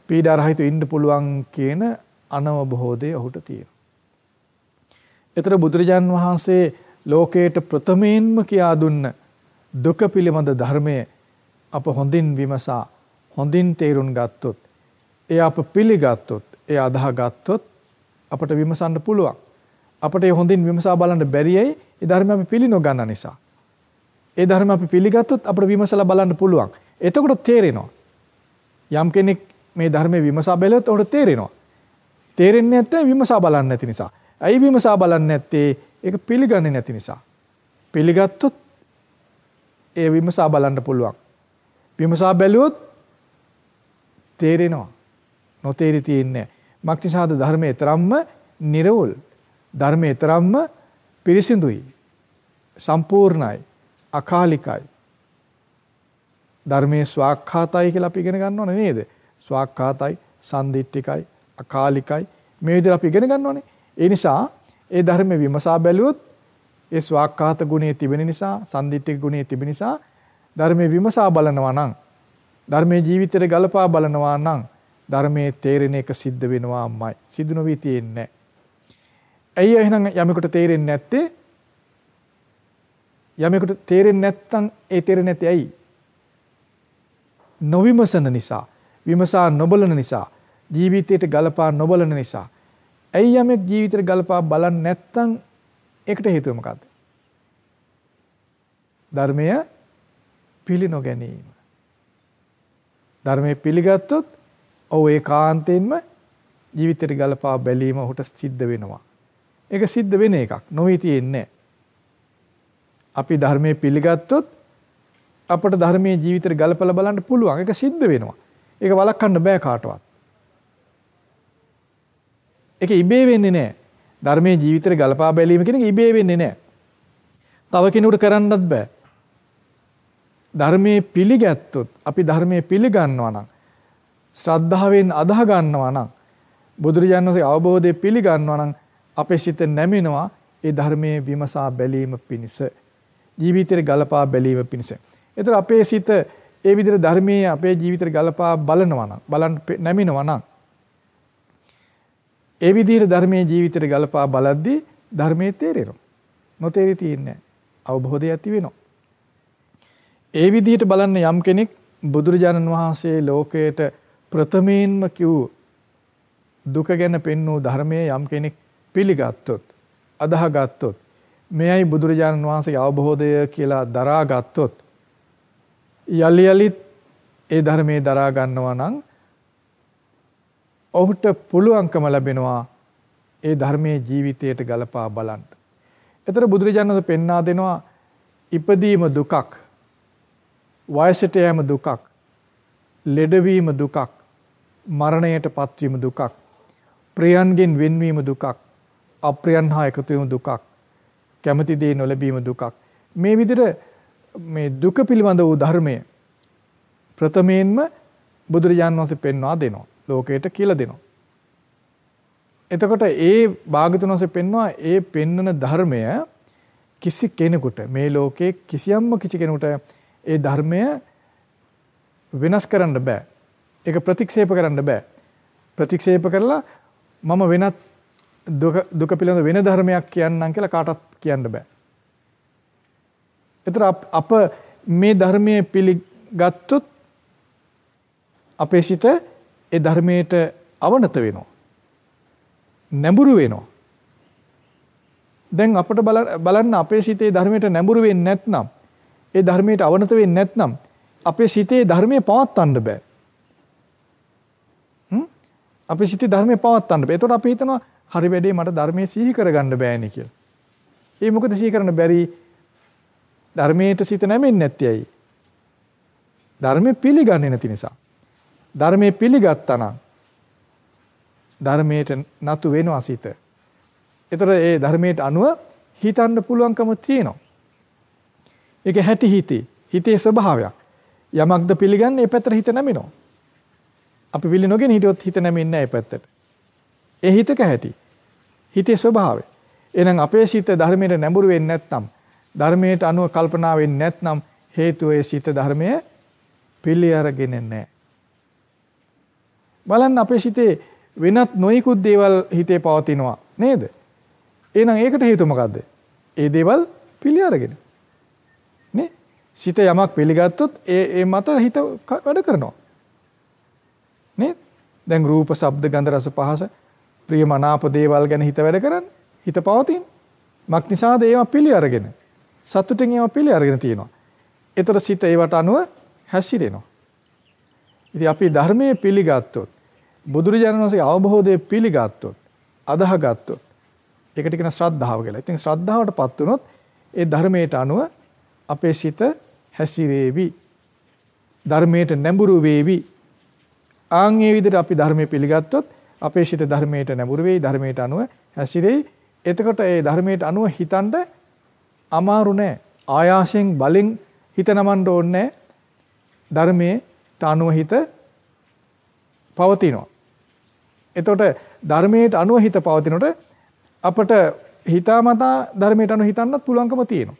පීඩා රහිත ඉන්න පුළුවන් කියන අනවබෝධය ඔහුට තියෙනවා. එතර බුදුරජාන් වහන්සේ ලෝකයට ප්‍රථමයෙන්ම කියා දුන්න දුක පිළිබඳ ධර්මය අප හොඳින් විමසා හොඳින් තේරුම් ගත්තොත් එය අප පිළිගත්තොත් එය අදාහ ගත්තොත් අපට විමසන්න පුළුවන්. අපට ඒ හොඳින් විමසා බලන්න බැරියයි ඒ ධර්ම අපි පිළිනොගන්න නිසා. ඒ ධර්ම අපි පිළිගත්තොත් අපට විමසලා බලන්න පුළුවන්. එතකොට තේරෙනවා. යම් කෙනෙක් මේ ධර්මයේ විමසා බැලුවොත් ඔහුට තේරෙනවා. තේරෙන්නේ නැත්නම් විමසා බලන්න නැති නිසා. ඇයි විමසා බලන්නේ නැත්තේ? ඒක පිළිගන්නේ නැති නිසා. පිළිගත්තොත් ඒ විමසා බලන්න පුළුවන්. විමසා බැලුවොත් තේරෙනවා. නොතේරි තියෙන්නේ. මක්නිසාද ධර්මයේ තරම්ම නිර්වුල්. ධර්මයේ තරම්ම පිරිසිදුයි. සම්පූර්ණයි. අකාලිකයි. ධර්මයේ ස්වාක්ඛාතයි කියලා අපි ඉගෙන ගන්න ඕනේ නේද? ස්වාක්ඛාතයි, සම්දිට්ඨිකයි, අකාලිකයි මේ විදිහට අපි ඉගෙන ගන්න ඕනේ. ඒ නිසා ඒ ධර්ම විමසා බැලුවොත් ඒ ස්වාක්ඛාත ගුණයේ තිබෙන නිසා, සම්දිට්ඨික ගුණයේ තිබෙන නිසා ධර්මයේ විමසා බලනවා නම් ධර්මයේ ජීවිතයට ගලපා බලනවා නම් ධර්මයේ තේරෙන එක සිද්ධ වෙනවාමයි. සිදු නොවී තියෙන්නේ ඇයි එහෙනම් යමෙකුට තේරෙන්නේ නැත්තේ? යමෙකුට තේරෙන්නේ නැත්තම් ඒ තේරෙන්නේ නැත්තේ ඇයි? නොවිමසන නිසා, විමසා නොබලන නිසා, ජීවිතයට ගලපා නොබලන නිසා. ඇයි යමෙක් ජීවිතයට ගලපා බලන්නේ නැත්තම් ඒකට හේතුව මොකද්ද? ධර්මය පිළි නොගැනීම. ධර්මයේ පිළිගත්තොත් ඔව් ඒකාන්තයෙන්ම ජීවිතයට ගලපා බැලීම ඔහුට සිද්ධ වෙනවා. ඒක සිද්ධ වෙන එකක්. නොවී තියෙන්නේ. අපි ධර්මයේ පිළිගත්තොත් අපට ධර්මයේ ජීවිතේට ගලපලා බලන්න පුළුවන්. ඒක සිද්ධ වෙනවා. ඒක වළක්වන්න බෑ කාටවත්. ඒක ඉබේ වෙන්නේ නැහැ. ධර්මයේ ජීවිතේට ගලපා බැලීම කියන එක ඉබේ වෙන්නේ නැහැ. තව කෙනෙකුට කරන්නත් බෑ. ධර්මයේ පිළිගත්තොත් අපි ධර්මයේ පිළිගන්නවා නම් ශ්‍රද්ධාවෙන් අදහ ගන්නවා නම් බුදුරජාණන් වහන්සේ අවබෝධය පිළිගන්නවා නම් අපේ සිත නැමිනවා ඒ ධර්මයේ විමසා බැලීම පිණිස ජීවිතේ ගලපා බැලීම පිණිස. ඒතර අපේ සිත ඒ විදිහට ධර්මයේ අපේ ජීවිතේ ගලපා බලනවා නම් බලන්න නැමිනවා නම් ඒ විදිහට ධර්මයේ ජීවිතේ ගලපා බලද්දී ධර්මයේ තේරෙනවා. නොතේරි තියන්නේ අවබෝධය ඇති වෙනවා. ඒ විදිහට බලන්න යම් කෙනෙක් බුදුරජාණන් වහන්සේ ලෝකයට ප්‍රථමයෙන්ම කිව් දුක ගැන පෙන්වූ ධර්මයේ යම් කෙනෙක් පිළිගත්තොත් අදහගත්තොත් මෙයයි බුදුරජාණන් වහන්සේගේ අවබෝධය කියලා දරාගත්තොත් යලි යලිත් ඒ ධර්මයේ දරා ගන්නවා නම් ඔහුට පුළුවන්කම ලැබෙනවා ඒ ධර්මයේ ජීවිතයට ගලපා බලන්න. එතර බුදුරජාණන් වහන්සේ පෙන්වා දෙනවා ඉපදීම දුකක් වයසට යෑම දුකක් ලෙඩවීම දුකක් මරණයට පත්වීම දුකක්. ප්‍රියන්ගෙන් වෙන්වීම දුකක්. අප්‍රියන් හා එකතු වීම දුකක්. කැමති දේ නොලැබීම දුකක්. මේ විදිහට මේ දුක පිළිබඳ වූ ධර්මය ප්‍රථමයෙන්ම බුදුරජාණන් වහන්සේ පෙන්වා දෙනවා. ලෝකයට කියලා දෙනවා. එතකොට ඒ භාගතුන් වහන්සේ පෙන්වා ඒ පෙන්වන ධර්මය කිසි කෙනෙකුට මේ ලෝකේ කිසියම්ම කිසි කෙනෙකුට ඒ ධර්මය වෙනස් කරන්න බෑ. ඒක ප්‍රතික්ෂේප කරන්න බෑ. ප්‍රතික්ෂේප කරලා මම වෙනත් දුක දුක පිළිබඳ වෙන ධර්මයක් කියන්නම් කියලා කාටවත් කියන්න බෑ. ඒතර අප මේ ධර්මයේ පිළිගත්තොත් අපේ සිත ඒ ධර්මයට අවනත වෙනවා. නැඹුරු වෙනවා. දැන් අපිට බලන්න අපේ සිතේ ධර්මයට නැඹුරු වෙන්නේ නැත්නම් ඒ ධර්මයට අවනත වෙන්නේ නැත්නම් අපේ සිතේ ධර්මයේ පවත්වන්න බෑ. හ්ම්? අපේ සිතේ ධර්මයේ පවත්වන්න බෑ. ඒතකොට අපි හිතනවා හරි වැඩේ මට ධර්මයේ සිහි කරගන්න බෑනේ කියලා. ඒ මොකද සිහි කරන්න බැරි ධර්මයට සිත නැමෙන්නේ නැත්තේ ඇයි? ධර්මයේ පිළිගන්නේ නැති නිසා. ධර්මයේ පිළිගත්තා නම් ධර්මයට නතු වෙනවා සිත. ඒතර ඒ ධර්මයට අනුව හිතන්න පුළුවන්කම තියෙනවා. ඒක හැටි හිතේ. හිතේ ස්වභාවයක්. යමක්ද පිළිගන්නේ ඒ පැත්තට හිත නැමිනවා. අපි පිළි නොගෙන හිටියොත් හිත නැමෙන්නේ නැහැ ඒ පැත්තට. ඒ හිතක හැටි. හිතේ ස්වභාවය. එහෙනම් අපේ සිත ධර්මයට නැඹුරු වෙන්නේ නැත්නම් ධර්මයට අනුව කල්පනා වෙන්නේ නැත්නම් හේතුව ඒ සිත ධර්මයේ පිළි අරගෙන නැහැ. බලන්න අපේ සිතේ වෙනත් නොයිකුත් දේවල් හිතේ පවතිනවා නේද? එහෙනම් ඒකට හේතුව මොකද්ද? ඒ දේවල් පිළි අරගෙන. සිත යමක් පිළිගත්තොත් ඒ ඒ මත හිත වැඩ කරනවා. නේද? දැන් රූප, ශබ්ද, ගන්ධ, රස, පහස ප්‍රියමනාප දේවල් ගැන හිත වැඩ කරන්නේ. හිත පවතින. මක් නිසාද ඒවා පිළි අරගෙන. සතුටින් ඒවා පිළි අරගෙන තියෙනවා. ඒතර සිත ඒවට අනුව හැසිරෙනවා. ඉතින් අපි ධර්මයේ පිළිගත්තොත් බුදුරජාණන් වහන්සේ අවබෝධය පිළිගත්තොත් අදහගත්තොත් ඒකට කියන ශ්‍රද්ධාව කියලා. ඉතින් ශ්‍රද්ධාවටපත් වුණොත් ඒ ධර්මයට අනුව අපේ සිත හැසිරේවි. ධර්මයට නැඹුරු වේවි. ආන් මේ විදිහට අපි ධර්මයේ පිළිගත්තොත් අපේ සිත ධර්මයට නැඹුරු වෙයි ධර්මයට අනුව හැසිරෙයි. එතකොට ඒ ධර්මයට අනුව හිතන්න අමාරු නෑ. ආයාසයෙන් බලෙන් හිත නමන්න ඕනේ ධර්මයට අනුව හිත පවතිනවා. එතකොට ධර්මයට අනුව හිත පවතිනකොට අපට හිතාමතා ධර්මයට අනුව හිතන්නත් පුළුවන්කම තියෙනවා.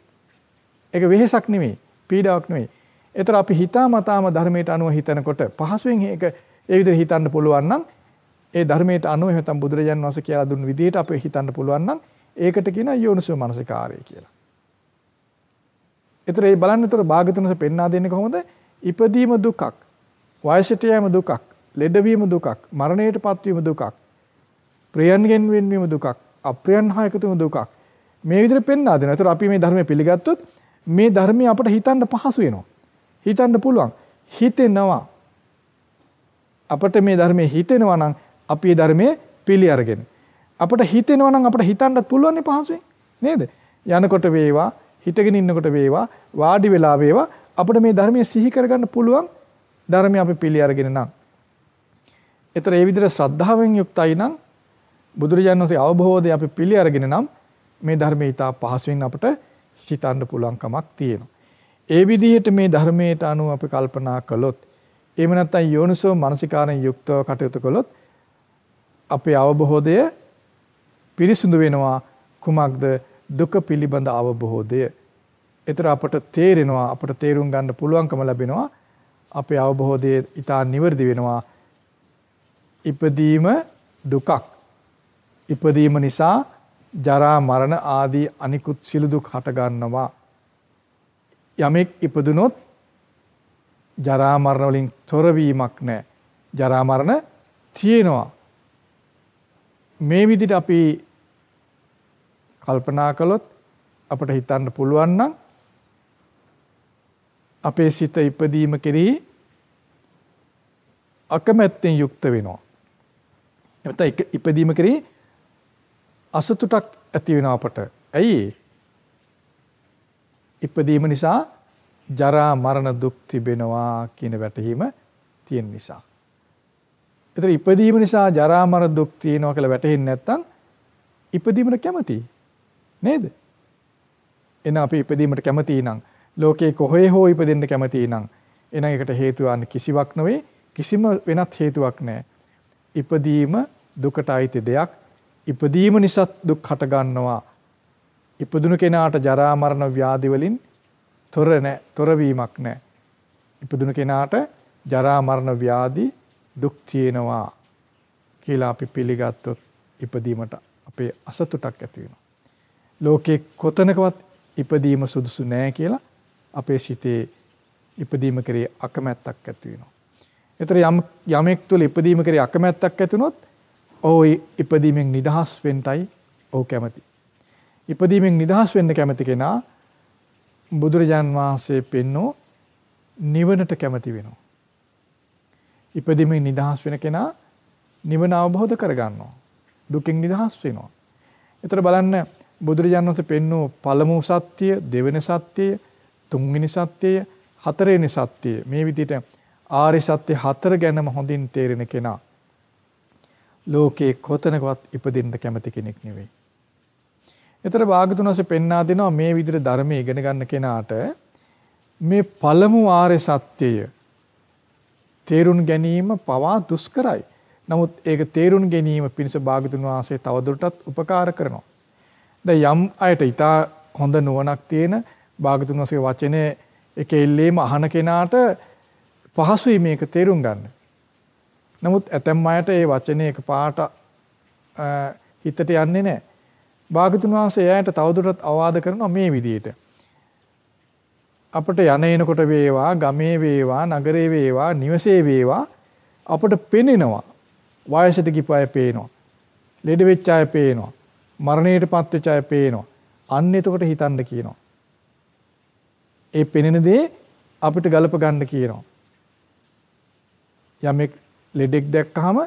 ඒක වෙහෙසක් නෙමෙයි, පීඩාවක් නෙමෙයි. ඒතර අපි හිතාමතාම ධර්මයට අනුව හිතනකොට පහසුවෙන් ඒක ඒ විදිහට හිතන්න පුළුවන් නම් ඒ ධර්මයට අනුව එහෙනම් බුදුරජාන් වහන්සේ කියලා දුන්න විදිහට අපි හිතන්න පුළුවන් නම් ඒකට කියන යෝනිසෝ මනසිකාරය කියලා. ඒතර ඒ බලන්න ඒතර භාගතුනස පෙන්වා දෙන්නේ කොහොමද? ඉපදීම දුකක්, වයසට යෑම දුකක්, ලෙඩවීම දුකක්, මරණයටපත් වීම දුකක්, ප්‍රියන්ගෙන් වෙන්වීම දුකක්, අප්‍රියන් හා එකතු වීම දුකක්. මේ විදිහට පෙන්වා දෙනවා. ඒතර අපි මේ ධර්මය පිළිගත්තොත් මේ ධර්මය අපට හිතන්න පහසු වෙනවා. හිතන්න පුළුවන්. හිතෙනවා. අපට මේ ධර්මයේ හිතෙනවා නම් අපි මේ ධර්මයේ පිළි අරගෙන. අපට හිතෙනවා නම් අපට හිතන්නත් පුළුවන් නේ පහසුවෙන්. නේද? යනකොට වේවා, හිටගෙන ඉන්නකොට වේවා, වාඩි වෙලා වේවා අපිට මේ ධර්මයේ සිහි කරගන්න පුළුවන් ධර්මය අපි පිළි අරගෙන නම්. ඒතර ඒ විදිහට ශ්‍රද්ධාවෙන් යුක්තයි නම් බුදුරජාණන් වහන්සේ අවබෝධය අපි පිළි අරගෙන නම් මේ ධර්මයේ ඊට පහසුවෙන් අපට හිතන්න පුළුවන් කමක් තියෙනවා. ඒ විදිහට මේ ධර්මයට අනුව අපි කල්පනා කළොත් එහෙම නැත්නම් යෝනිසෝ මනසිකාරයෙන් යුක්තව කටයුතු කළොත් අපේ අවබෝධය පිරිසුදු වෙනවා කුමක්ද දුක පිළිබඳ අවබෝධය. ඒතර අපට තේරෙනවා අපට තේරුම් ගන්න පුළුවන්කම ලැබෙනවා අපේ අවබෝධය ඊටා නිවර්දි වෙනවා. ඉපදීම දුකක්. ඉපදීම නිසා ජරා මරණ ආදී අනිකුත් සිළු දුක් හට ගන්නවා. යමෙක් ඉපදුනොත් ජරා මරණ වලින් තොර වීමක් නැහැ. ජරා මරණ තියෙනවා. මේ විදිහට අපි කල්පනා කළොත් අපට හිතන්න පුළුවන් නම් අපේ සිත ඉපදීම කෙරෙහි අකමැත්තෙන් යුක්ත වෙනවා. එතන ඉපදීම කෙරෙහි අසතුටක් ඇති වෙනවා අපට. ඇයි? ඉපදීම නිසා ජරා මරණ දුක් තිබෙනවා කියන වැටහීම තියෙන නිසා. ඒතර ඉපදීම නිසා ජරා මරණ දුක් තියෙනවා කියලා වැටහෙන්නේ නැත්නම් ඉපදීමට කැමති නේද? එන අපි ඉපදීමට කැමති නම් ලෝකේ කොහේ හෝ ඉපදෙන්න කැමති නම් එන එකට හේතුවක් කිසිවක් නොවේ කිසිම වෙනත් හේතුවක් නැහැ. ඉපදීම දුකට අයිති දෙයක්. ඉපදීම නිසා දුක් හට ගන්නවා. ඉපදුණු කෙනාට ජරා මරණ ව්‍යාධි වලින් තොර නැ තොර වීමක් නැහැ. ඉපදුණු කෙනාට ජරා මරණ ව්‍යාධි දුක් තියෙනවා කියලා අපි පිළිගත්තොත් ඉපදීමට අපේ අසතුටක් ඇති වෙනවා. ලෝකේ කොතනකවත් ඉපදීම සුදුසු නෑ කියලා අපේ සිතේ ඉපදීම කෙරේ අකමැත්තක් ඇති වෙනවා. ඒතර යම් යමෙක් තුළ ඉපදීම කෙරේ අකමැත්තක් ඇති වුණොත් ඔහු ඉපදීමෙන් නිදහස් වෙන්නයි ඔහු කැමති. ඉපදීමෙන් නිදහස් වෙන්න කැමති කෙනා බුදුරජාන් වහන්සේ පෙන්නෝ නිවනට කැමති වෙනවා. ඉපදීමෙන් නිදහස් වෙන කෙනා නිවන අවබෝධ කරගන්නවා. දුකෙන් නිදහස් වෙනවා. ඒතර බලන්න බුදුරජාණන් වහන්සේ පෙන්නෝ පළමු සත්‍ය, දෙවෙනි සත්‍යය, තුන්වෙනි සත්‍යය, හතරවෙනි සත්‍යය මේ විදිහට ආර්ය සත්‍ය හතර ගැනම හොඳින් තේරෙන කෙනා ලෝකේ කොතනකවත් ඉපදෙන්න කැමති කෙනෙක් නෙවෙයි. ඒතර භාගතුනසේ පෙන්වා දෙනවා මේ විදිහට ධර්මයේ ඉගෙන ගන්න කෙනාට මේ පළමු ආර්ය සත්‍යය තේරුම් ගැනීම පවා දුෂ්කරයි. නමුත් ඒක තේරුම් ගැනීම පිණිස භාගතුන් වහන්සේ තවදුරටත් උපකාර කරනවා. දැන් යම් අයට ඊටා හොඳ නුවණක් තියෙන භාගතුන් වහන්සේ වචනේ එක එල්ලේම අහන කෙනාට පහසුයි මේක තේරුම් ගන්න. නමුත් ඇතැම් අයට ඒ වචනේ එක පාට හිතට යන්නේ නැහැ. භාගතුන් වහන්සේ එයාට තවදුරටත් අවවාද කරනවා මේ විදිහට. අපට යන එනකොට වේවා, ගමේ වේවා, නගරේ වේවා, නිවසේ වේවා අපට පෙනෙනවා. වයසට ගිපය පේනවා. ලෙඩ වෙච්ච අය පේනවා. මරණයටපත් වෙච්ච අය පේනවා. අන්න එතකොට හිතන්න කියනවා. ඒ පෙනෙන දේ අපිට ගලප ගන්න කියනවා. යමෙක් ලෙඩෙක් දැක්කහම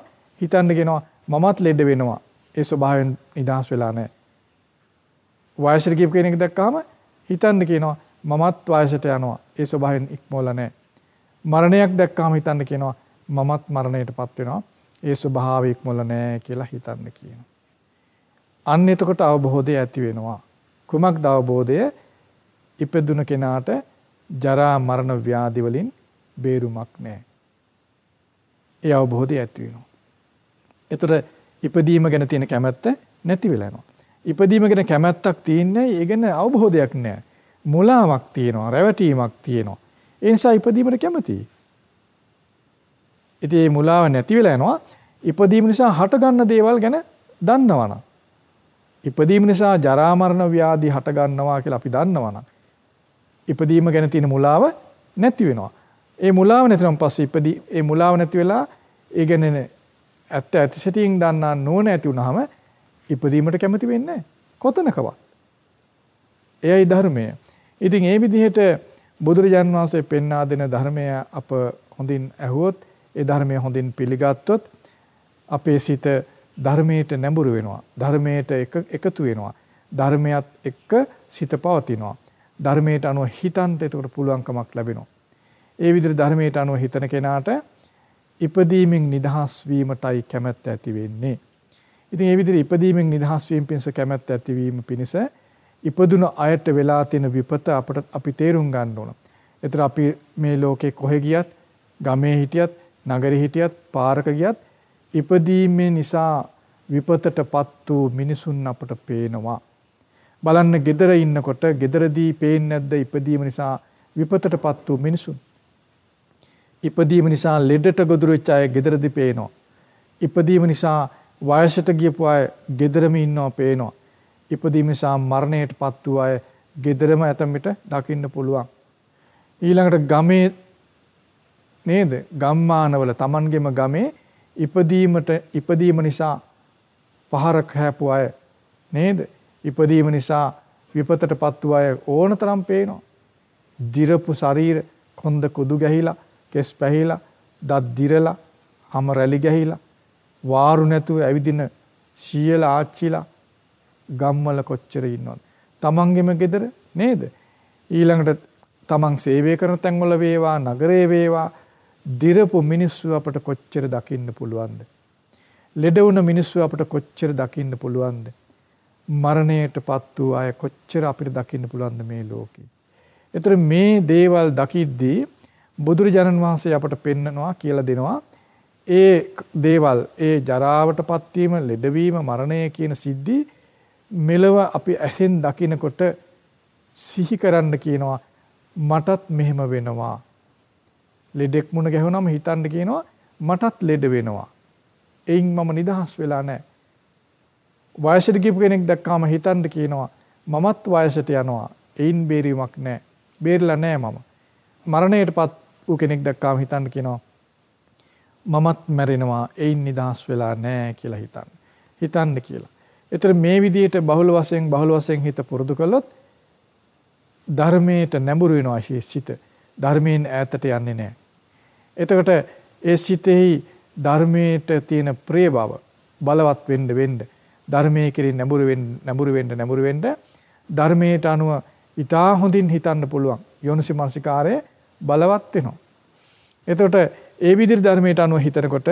හිතන්න කියනවා මමත් ලෙඩ වෙනවා. ඒ ස්වභාවයෙන් නිදහස් වෙලා නැහැ. වයසට ගිය කෙනෙක් දැක්කම හිතන්න කියනවා මමත් වයසට යනවා. ඒ ස්වභාවයෙන් ඉක්මවලා නැහැ. මරණයක් දැක්කාම හිතන්න කියනවා මමත් මරණයටපත් වෙනවා. ඒ ස්වභාවය ඉක්මොල නෑ කියලා හිතන්න කියනවා. අන්න එතකොට අවබෝධය ඇති වෙනවා. කුමක්ද අවබෝධය? ඉපදුන කෙනාට ජරා මරණ ව්‍යාධි වලින් බේරුමක් නැහැ. ඒ අවබෝධය ඇති වෙනවා. ඒතර ඉපදීම ගැන තියෙන කැමැත්ත නැති වෙලා යනවා. ඉපදීම ගැන කැමැත්තක් තියෙන්නේ ඒ ගැන අවබෝධයක් නැහැ. මුලාවක් තියෙනවා, රැවටීමක් තියෙනවා. ඒ නිසා ඉපදීමට කැමතියි. ඉතින් මේ මුලාව නැති වෙලා යනවා. ඉපදීම නිසා හටගන්න දේවල් ගැන දන්නවනම්. ඉපදීම නිසා ජරා මරණ ව්‍යාධි හට ගන්නවා කියලා අපි දන්නවනම් ඉපදීම ගැන තියෙන මුලාව නැති වෙනවා. ඒ මුලාව නැතිනම් පස්සේ ඉපදී ඒ මුලාව නැති වෙලා ඒ ගැන ඇත්ත ඇති සිටින් දන්නා නොන ඇති වුනහම ඉපදීමට කැමති වෙන්නේ කොතනකවත්. එයයි ධර්මය. ඉතින් ඒ විදිහට බුදුරජාන් වහන්සේ පෙන්වා දෙන ධර්මය අප හොඳින් ඇහුවොත් ඒ ධර්මය හොඳින් පිළිගත්තොත් අපේ සිත ධර්මයට නැඹුරු වෙනවා. ධර්මයට එකතු වෙනවා. ධර්මයත් එක්ක සිත පවතිනවා. ධර්මයට අනුව හිතන්ට එතකොට පුළුවන්කමක් ලැබෙනවා. ඒ විදිහට ධර්මයට අනුව හිතන කෙනාට ඉපදීමෙන් නිදහස් වීමටයි කැමැත්ත ඇති වෙන්නේ. ඉතින් ඒ විදිහට ඉපදීමෙන් නිදහස් වීම පිණිස කැමැත්ත ඇතිවීම පිණිස ඉපදුන අයට වෙලා තියෙන විපත අපට අපි තේරුම් ගන්න ඕන. ඒතර අපි මේ ලෝකේ කොහෙ ගියත්, ගමේ හිටියත්, නගරේ හිටියත්, පාරක ගියත් ඉපදීමේ නිසා විපතටපත් වූ මිනිසුන් අපට පේනවා. බලන්න gedara ඉන්නකොට gedaradii පේන්නේ නැද්ද ඉපදීම නිසා විපතටපත් වූ මිනිසුන්. ඉපදීම නිසා ලෙඩට ගොදුරු වෙච්ච අය gedaradii පේනවා. ඉපදීම නිසා වයසට ගියපු අය gedarame ඉන්නවා පේනවා. ඉපදීම නිසා මරණයටපත් වූ අය gedarama ඇතමිට දකින්න පුළුවන්. ඊළඟට ගමේ නේද? ගම්මානවල Tamanගෙම ගමේ ඉපදීමට ඉපදීම නිසා පහරක් හැපු අය නේද? ඉපදීම නිසා විපතටපත් වූ අය ඕනතරම් පේනවා. දිරපු ශරීර කොන්ද කුදු ගැහිලා, කෙස් පැහිලා, දත් දිරලා, හම රැලි ගැහිලා, වාරු නැතුව ඇවිදින සීයලා ආච්චිලා ගම්වල කොච්චර ඉන්නවද? තමන්ගෙම ගෙදර නේද? ඊළඟට තමන් සේවය කරන තැන්වල වේවා, නගරේ වේවා, දිරපු මිනිස්සු අපට කොච්චර දකින්න පුළුවන්ද? ලෙඩ වුණ මිනිස්සු අපට කොච්චර දකින්න පුළුවන්ද? මරණයටපත් වූ අය කොච්චර අපිට දකින්න පුළුවන්ද මේ ලෝකේ. ඒතර මේ දේවල් දකිද්දී බුදුරජාණන් වහන්සේ අපට පෙන්නනවා කියලා දෙනවා. ඒ දේවල් ඒ ජරාවටපත් වීම, ලෙඩවීම, මරණය කියන සිද්ධි මෙලව අපි ඇහෙන් දකිනකොට සිහි කරන්න කියනවා මටත් මෙහෙම වෙනවා. ලෙඩෙක් මුණ ගැහුනම හිතන්න කියනවා මටත් ලෙඩ වෙනවා. එයින් මම නිදහස් වෙලා නැහැ. වයසට ගිහපු කෙනෙක් දැක්කාම හිතන්න කියනවා මමත් වයසට යනවා. එයින් බේරීමක් නැහැ. බේරිලා නැහැ මම. මරණයටපත් වූ කෙනෙක් දැක්කාම හිතන්න කියනවා මමත් මැරෙනවා. එයින් නිදහස් වෙලා නැහැ කියලා හිතන්න. හිතන්න කියලා. ඒතර මේ විදිහට බහුල වශයෙන් බහුල වශයෙන් හිත පුරුදු කළොත් ධර්මයට නැඹුරු වෙනවා සිත. ධර්මයෙන් ඈතට යන්නේ නැහැ. එතකොට ඒ සිතෙහි ධර්මයට තියෙන ප්‍රිය බව බලවත් වෙන්න වෙන්න ධර්මයේ කෙරෙහි නැඹුරු වෙන්න නැඹුරු වෙන්න නැඹුරු වෙන්න ධර්මයට අනුව ඊටා හොඳින් හිතන්න පුළුවන් යෝනිසි මනසිකාරය බලවත් වෙනවා. එතකොට ඒ විදිහට ධර්මයට අනුව හිතනකොට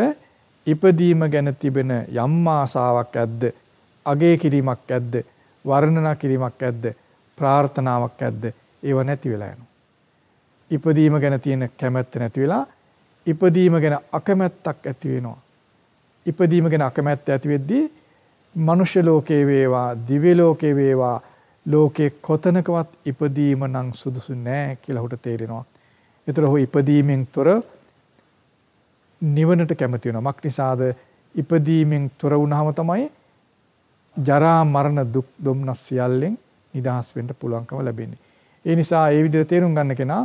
ඉපදීම ගැන තිබෙන යම් ආසාවක් ඇද්ද අගය කිරීමක් ඇද්ද වර්ණනා කිරීමක් ඇද්ද ප්‍රාර්ථනාවක් ඇද්ද ඒව නැති වෙලා යනවා. ඉපදීම ගැන තියෙන කැමැත්ත නැති වෙලා ඉපදීම ගැන අකමැත්තක් ඇති වෙනවා. ඉපදීම ගැන අකමැත්ත ඇති වෙද්දී මනුෂ්‍ය ලෝකේ වේවා දිව්‍ය ලෝකේ වේවා ලෝකේ කොතනකවත් ඉපදීම නම් සුදුසු නෑ කියලා ඔහුට තේරෙනවා. ඒතර ඔහු ඉපදීමෙන් තොර නිවනට කැමති වෙනවා. මක් නිසාද ඉපදීමෙන් තොර වුණාම තමයි ජරා මරණ දුක් දුම්නස් සියල්ලෙන් නිදහස් වෙන්න පුළුවන්කම ලැබෙන්නේ. ඒ නිසා ඒ විදිහට තේරුම් ගන්න කෙනා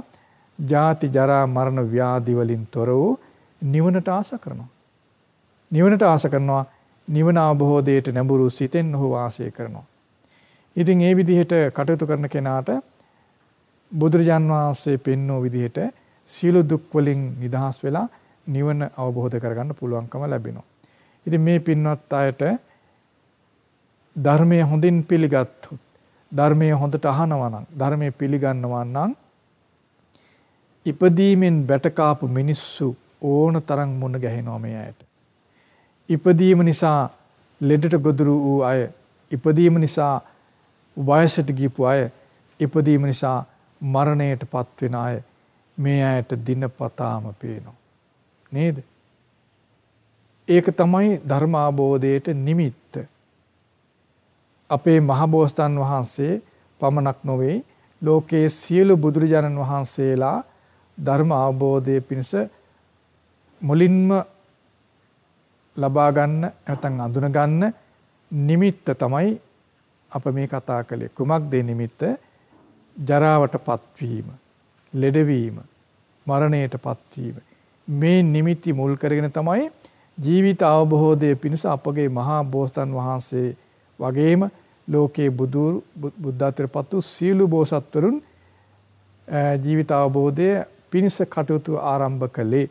ජාති ජරා මරණ ව්‍යාධි වලින් තොර වූ නිවනට ආස කරනවා. නිවනට ආස කරනවා නිවන අවබෝධයට නැඹුරු සිතෙන් ඔහු වාසය කරනවා. ඉතින් ඒ විදිහට කටයුතු කරන කෙනාට බුදුරජාන් වහන්සේ පෙන්වූ විදිහට සියලු දුක් වලින් නිදහස් වෙලා නිවන අවබෝධ කරගන්න පුළුවන්කම ලැබෙනවා. ඉතින් මේ පින්වත් අයට ධර්මය හොඳින් පිළිගත්තොත් ධර්මය හොඳට අහනවා නම් ධර්මය පිළිගන්නවා නම් ඉපදීමෙන් බැටකාපු මිනිස්සු ඕන තරම් මුණ ගැහෙනවා මේ අයට. ඉපදීම නිසා ලෙඩට ගොදුරු වූ අය, ඉපදීම නිසා වයසට ගියපු අය, ඉපදීම නිසා මරණයට පත්වෙන අය මේ අයට දිනපතාම පේනවා. නේද? ඒක තමයි ධර්ම අවබෝධයට නිමිත්ත. අපේ මහබෝසතන් වහන්සේ පමණක් නොවේ ලෝකයේ සියලු බුදුරජාණන් වහන්සේලා ධර්ම අවබෝධයේ පිණිස මුලින්ම ලබා ගන්න නැත්නම් අඳුන ගන්න නිමිත්ත තමයි අප මේ කතා කළේ කුමක්ද නිමිත්ත ජරාවටපත් වීම ලෙඩවීම මරණයටපත් වීම මේ නිමිති මුල් කරගෙන තමයි ජීවිත අවබෝධයේ පිණිස අපගේ මහා බෝසතන් වහන්සේ වගේම ලෝකේ බුදු බුද්ධත්වයටපත් වූ සීල බෝසත්වරුන් ජීවිත අවබෝධය පිණිස කටයුතු ආරම්භ කළේ.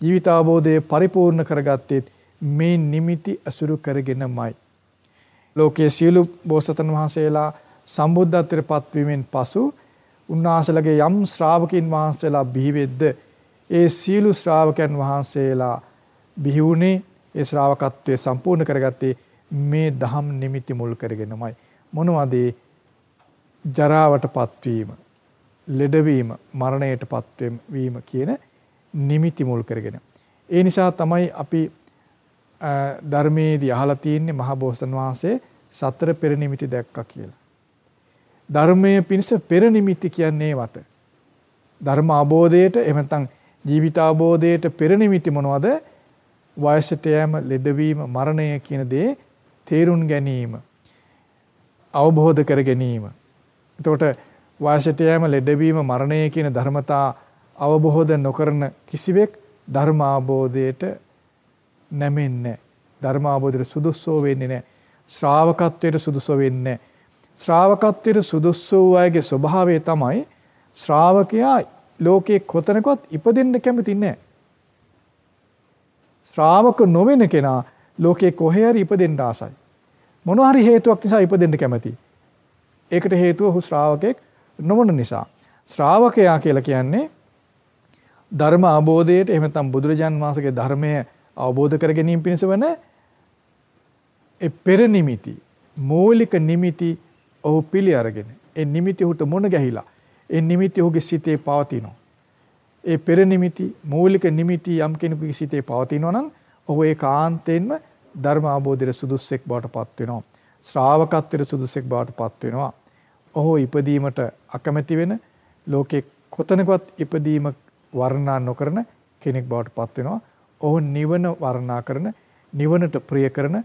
ජීවිත අවබෝධය පරිපූර්ණ කරගත්තේ මේ නිමිති අසුරු කරගෙනමයි. ලෝකයේ සීල බෝසතන් වහන්සේලා සම්බුද්ධත්වයට පත්වීමෙන් පසු උන්වහන්සේලාගේ යම් ශ්‍රාවකින් වහන්සේලා බිහි වෙද්ද ඒ සීල ශ්‍රාවකයන් වහන්සේලා බිහි වුණේ ඒ ශ්‍රාවකත්වයේ සම්පූර්ණ කරගත්තේ මේ දහම් නිමිති මුල් කරගෙනමයි. මොනවද ජරාවටපත් වීම ලෙඩවීම මරණයටපත් වීම කියන නිමිති මුල් කරගෙන. ඒ නිසා තමයි අපි ධර්මයේදී අහලා තියෙන්නේ මහ බෝසතන් වහන්සේ සතර පෙර නිමිති දැක්කා කියලා. ධර්මයේ පිණිස පෙර නිමිති කියන්නේ වට. ධර්ම අවබෝධයට එහෙම නැත්නම් ජීවිත අවබෝධයට පෙර නිමිති මොනවද වයසට යෑම ලෙඩවීම මරණය කියන දේ තේරුම් ගැනීම අවබෝධ කර ගැනීම. එතකොට වාසයට යෑම ලෙඩවීම මරණය කියන ධර්මතා අවබෝධ නොකරන කිසිවෙක් ධර්ම අවබෝධයට නැමෙන්නේ ධර්ම අවබෝධයට සුදුස්සෝ වෙන්නේ නැහැ. ශ්‍රාවකත්වයට සුදුසු වෙන්නේ ශ්‍රාවකත්වයට සුදුස්සු වූ අයගේ ස්වභාවය තමයි ශ්‍රාවකයා ලෝකේ කොතනකවත් ඉපදෙන්න කැමති නැහැ. ශ්‍රාවක නොවන කෙනා ලෝකේ කොහේ හරි ඉපදෙන්න ආසයි. මොනවා හරි හේතුවක් නිසා ඉපදෙන්න කැමති. ඒකට හේතුව ඔහු ශ්‍රාවකෙක් නොවන නිසා. ශ්‍රාවකයා කියලා කියන්නේ ධර්ම අවබෝධයට එහෙම නැත්නම් බුදුරජාන් වහන්සේගේ ධර්මය අවබෝධ කර ගැනීම පිණිස වන ඒ පෙර නිමිති මූලික නිමිති ඔහු පිළි අරගෙන ඒ නිමිති උට මොන ගැහිලා ඒ නිමිති ඔහුගේ සිතේ පවතිනවා. ඒ පෙර නිමිති මූලික නිමිති යම් කෙනෙකුගේ සිතේ පවතිනවා නම් ඔහු ඒකාන්තයෙන්ම ධර්ම අවබෝධයට සුදුස්සෙක් බවට පත් වෙනවා. ශ්‍රාවකත්වයට සුදුස්සෙක් බවට පත් වෙනවා. ඔහු ඉපදීමට අකමැති වෙන ලෝකේ කොතනකවත් ඉපදීම වර්ණනා නොකරන කෙනෙක් බවට පත් වෙනවා. ඔහු නිවන වර්ණනා කරන, නිවනට ප්‍රිය කරන,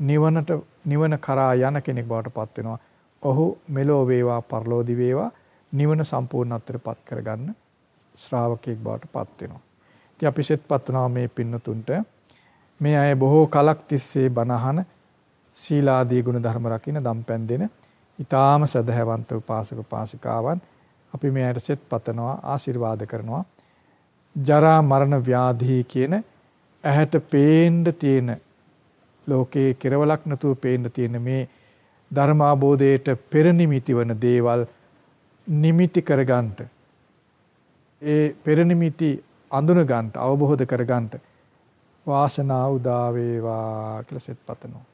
නිවනට නිවන කරා යන කෙනෙක් බවට පත් වෙනවා. ඔහු මෙලෝ වේවා පරලෝදි වේවා නිවන සම්පූර්ණත්වයට පත් කරගන්න ශ්‍රාවකෙක් බවට පත් වෙනවා. ඉතින් අපි සෙත්පත් වෙනවා මේ පින්නතුන්ට මේ අය බොහෝ කලක් තිස්සේ බණහන සීලාදී ගුණ ධර්ම රකින්න දම්පැන් දෙන ඊටාම සදහැවන්ත උපාසක උපාසිකාවන් අපි මේ අයට සෙත් පතනවා ආශිර්වාද කරනවා ජරා මරණ ව්‍යාධි කියන ඇහැට පේන්න තියෙන ලෝකේ කෙරවලක් නැතුව පේන්න තියෙන මේ ධර්මාබෝධයට පෙර නිමිති වන දේවල් නිමිති කරගන්නට. ඒ පෙර නිමිති අඳුන ගන්නට අවබෝධ කර ගන්නට වාසනාව උදා වේවා කියලා සෙත් පතනවා.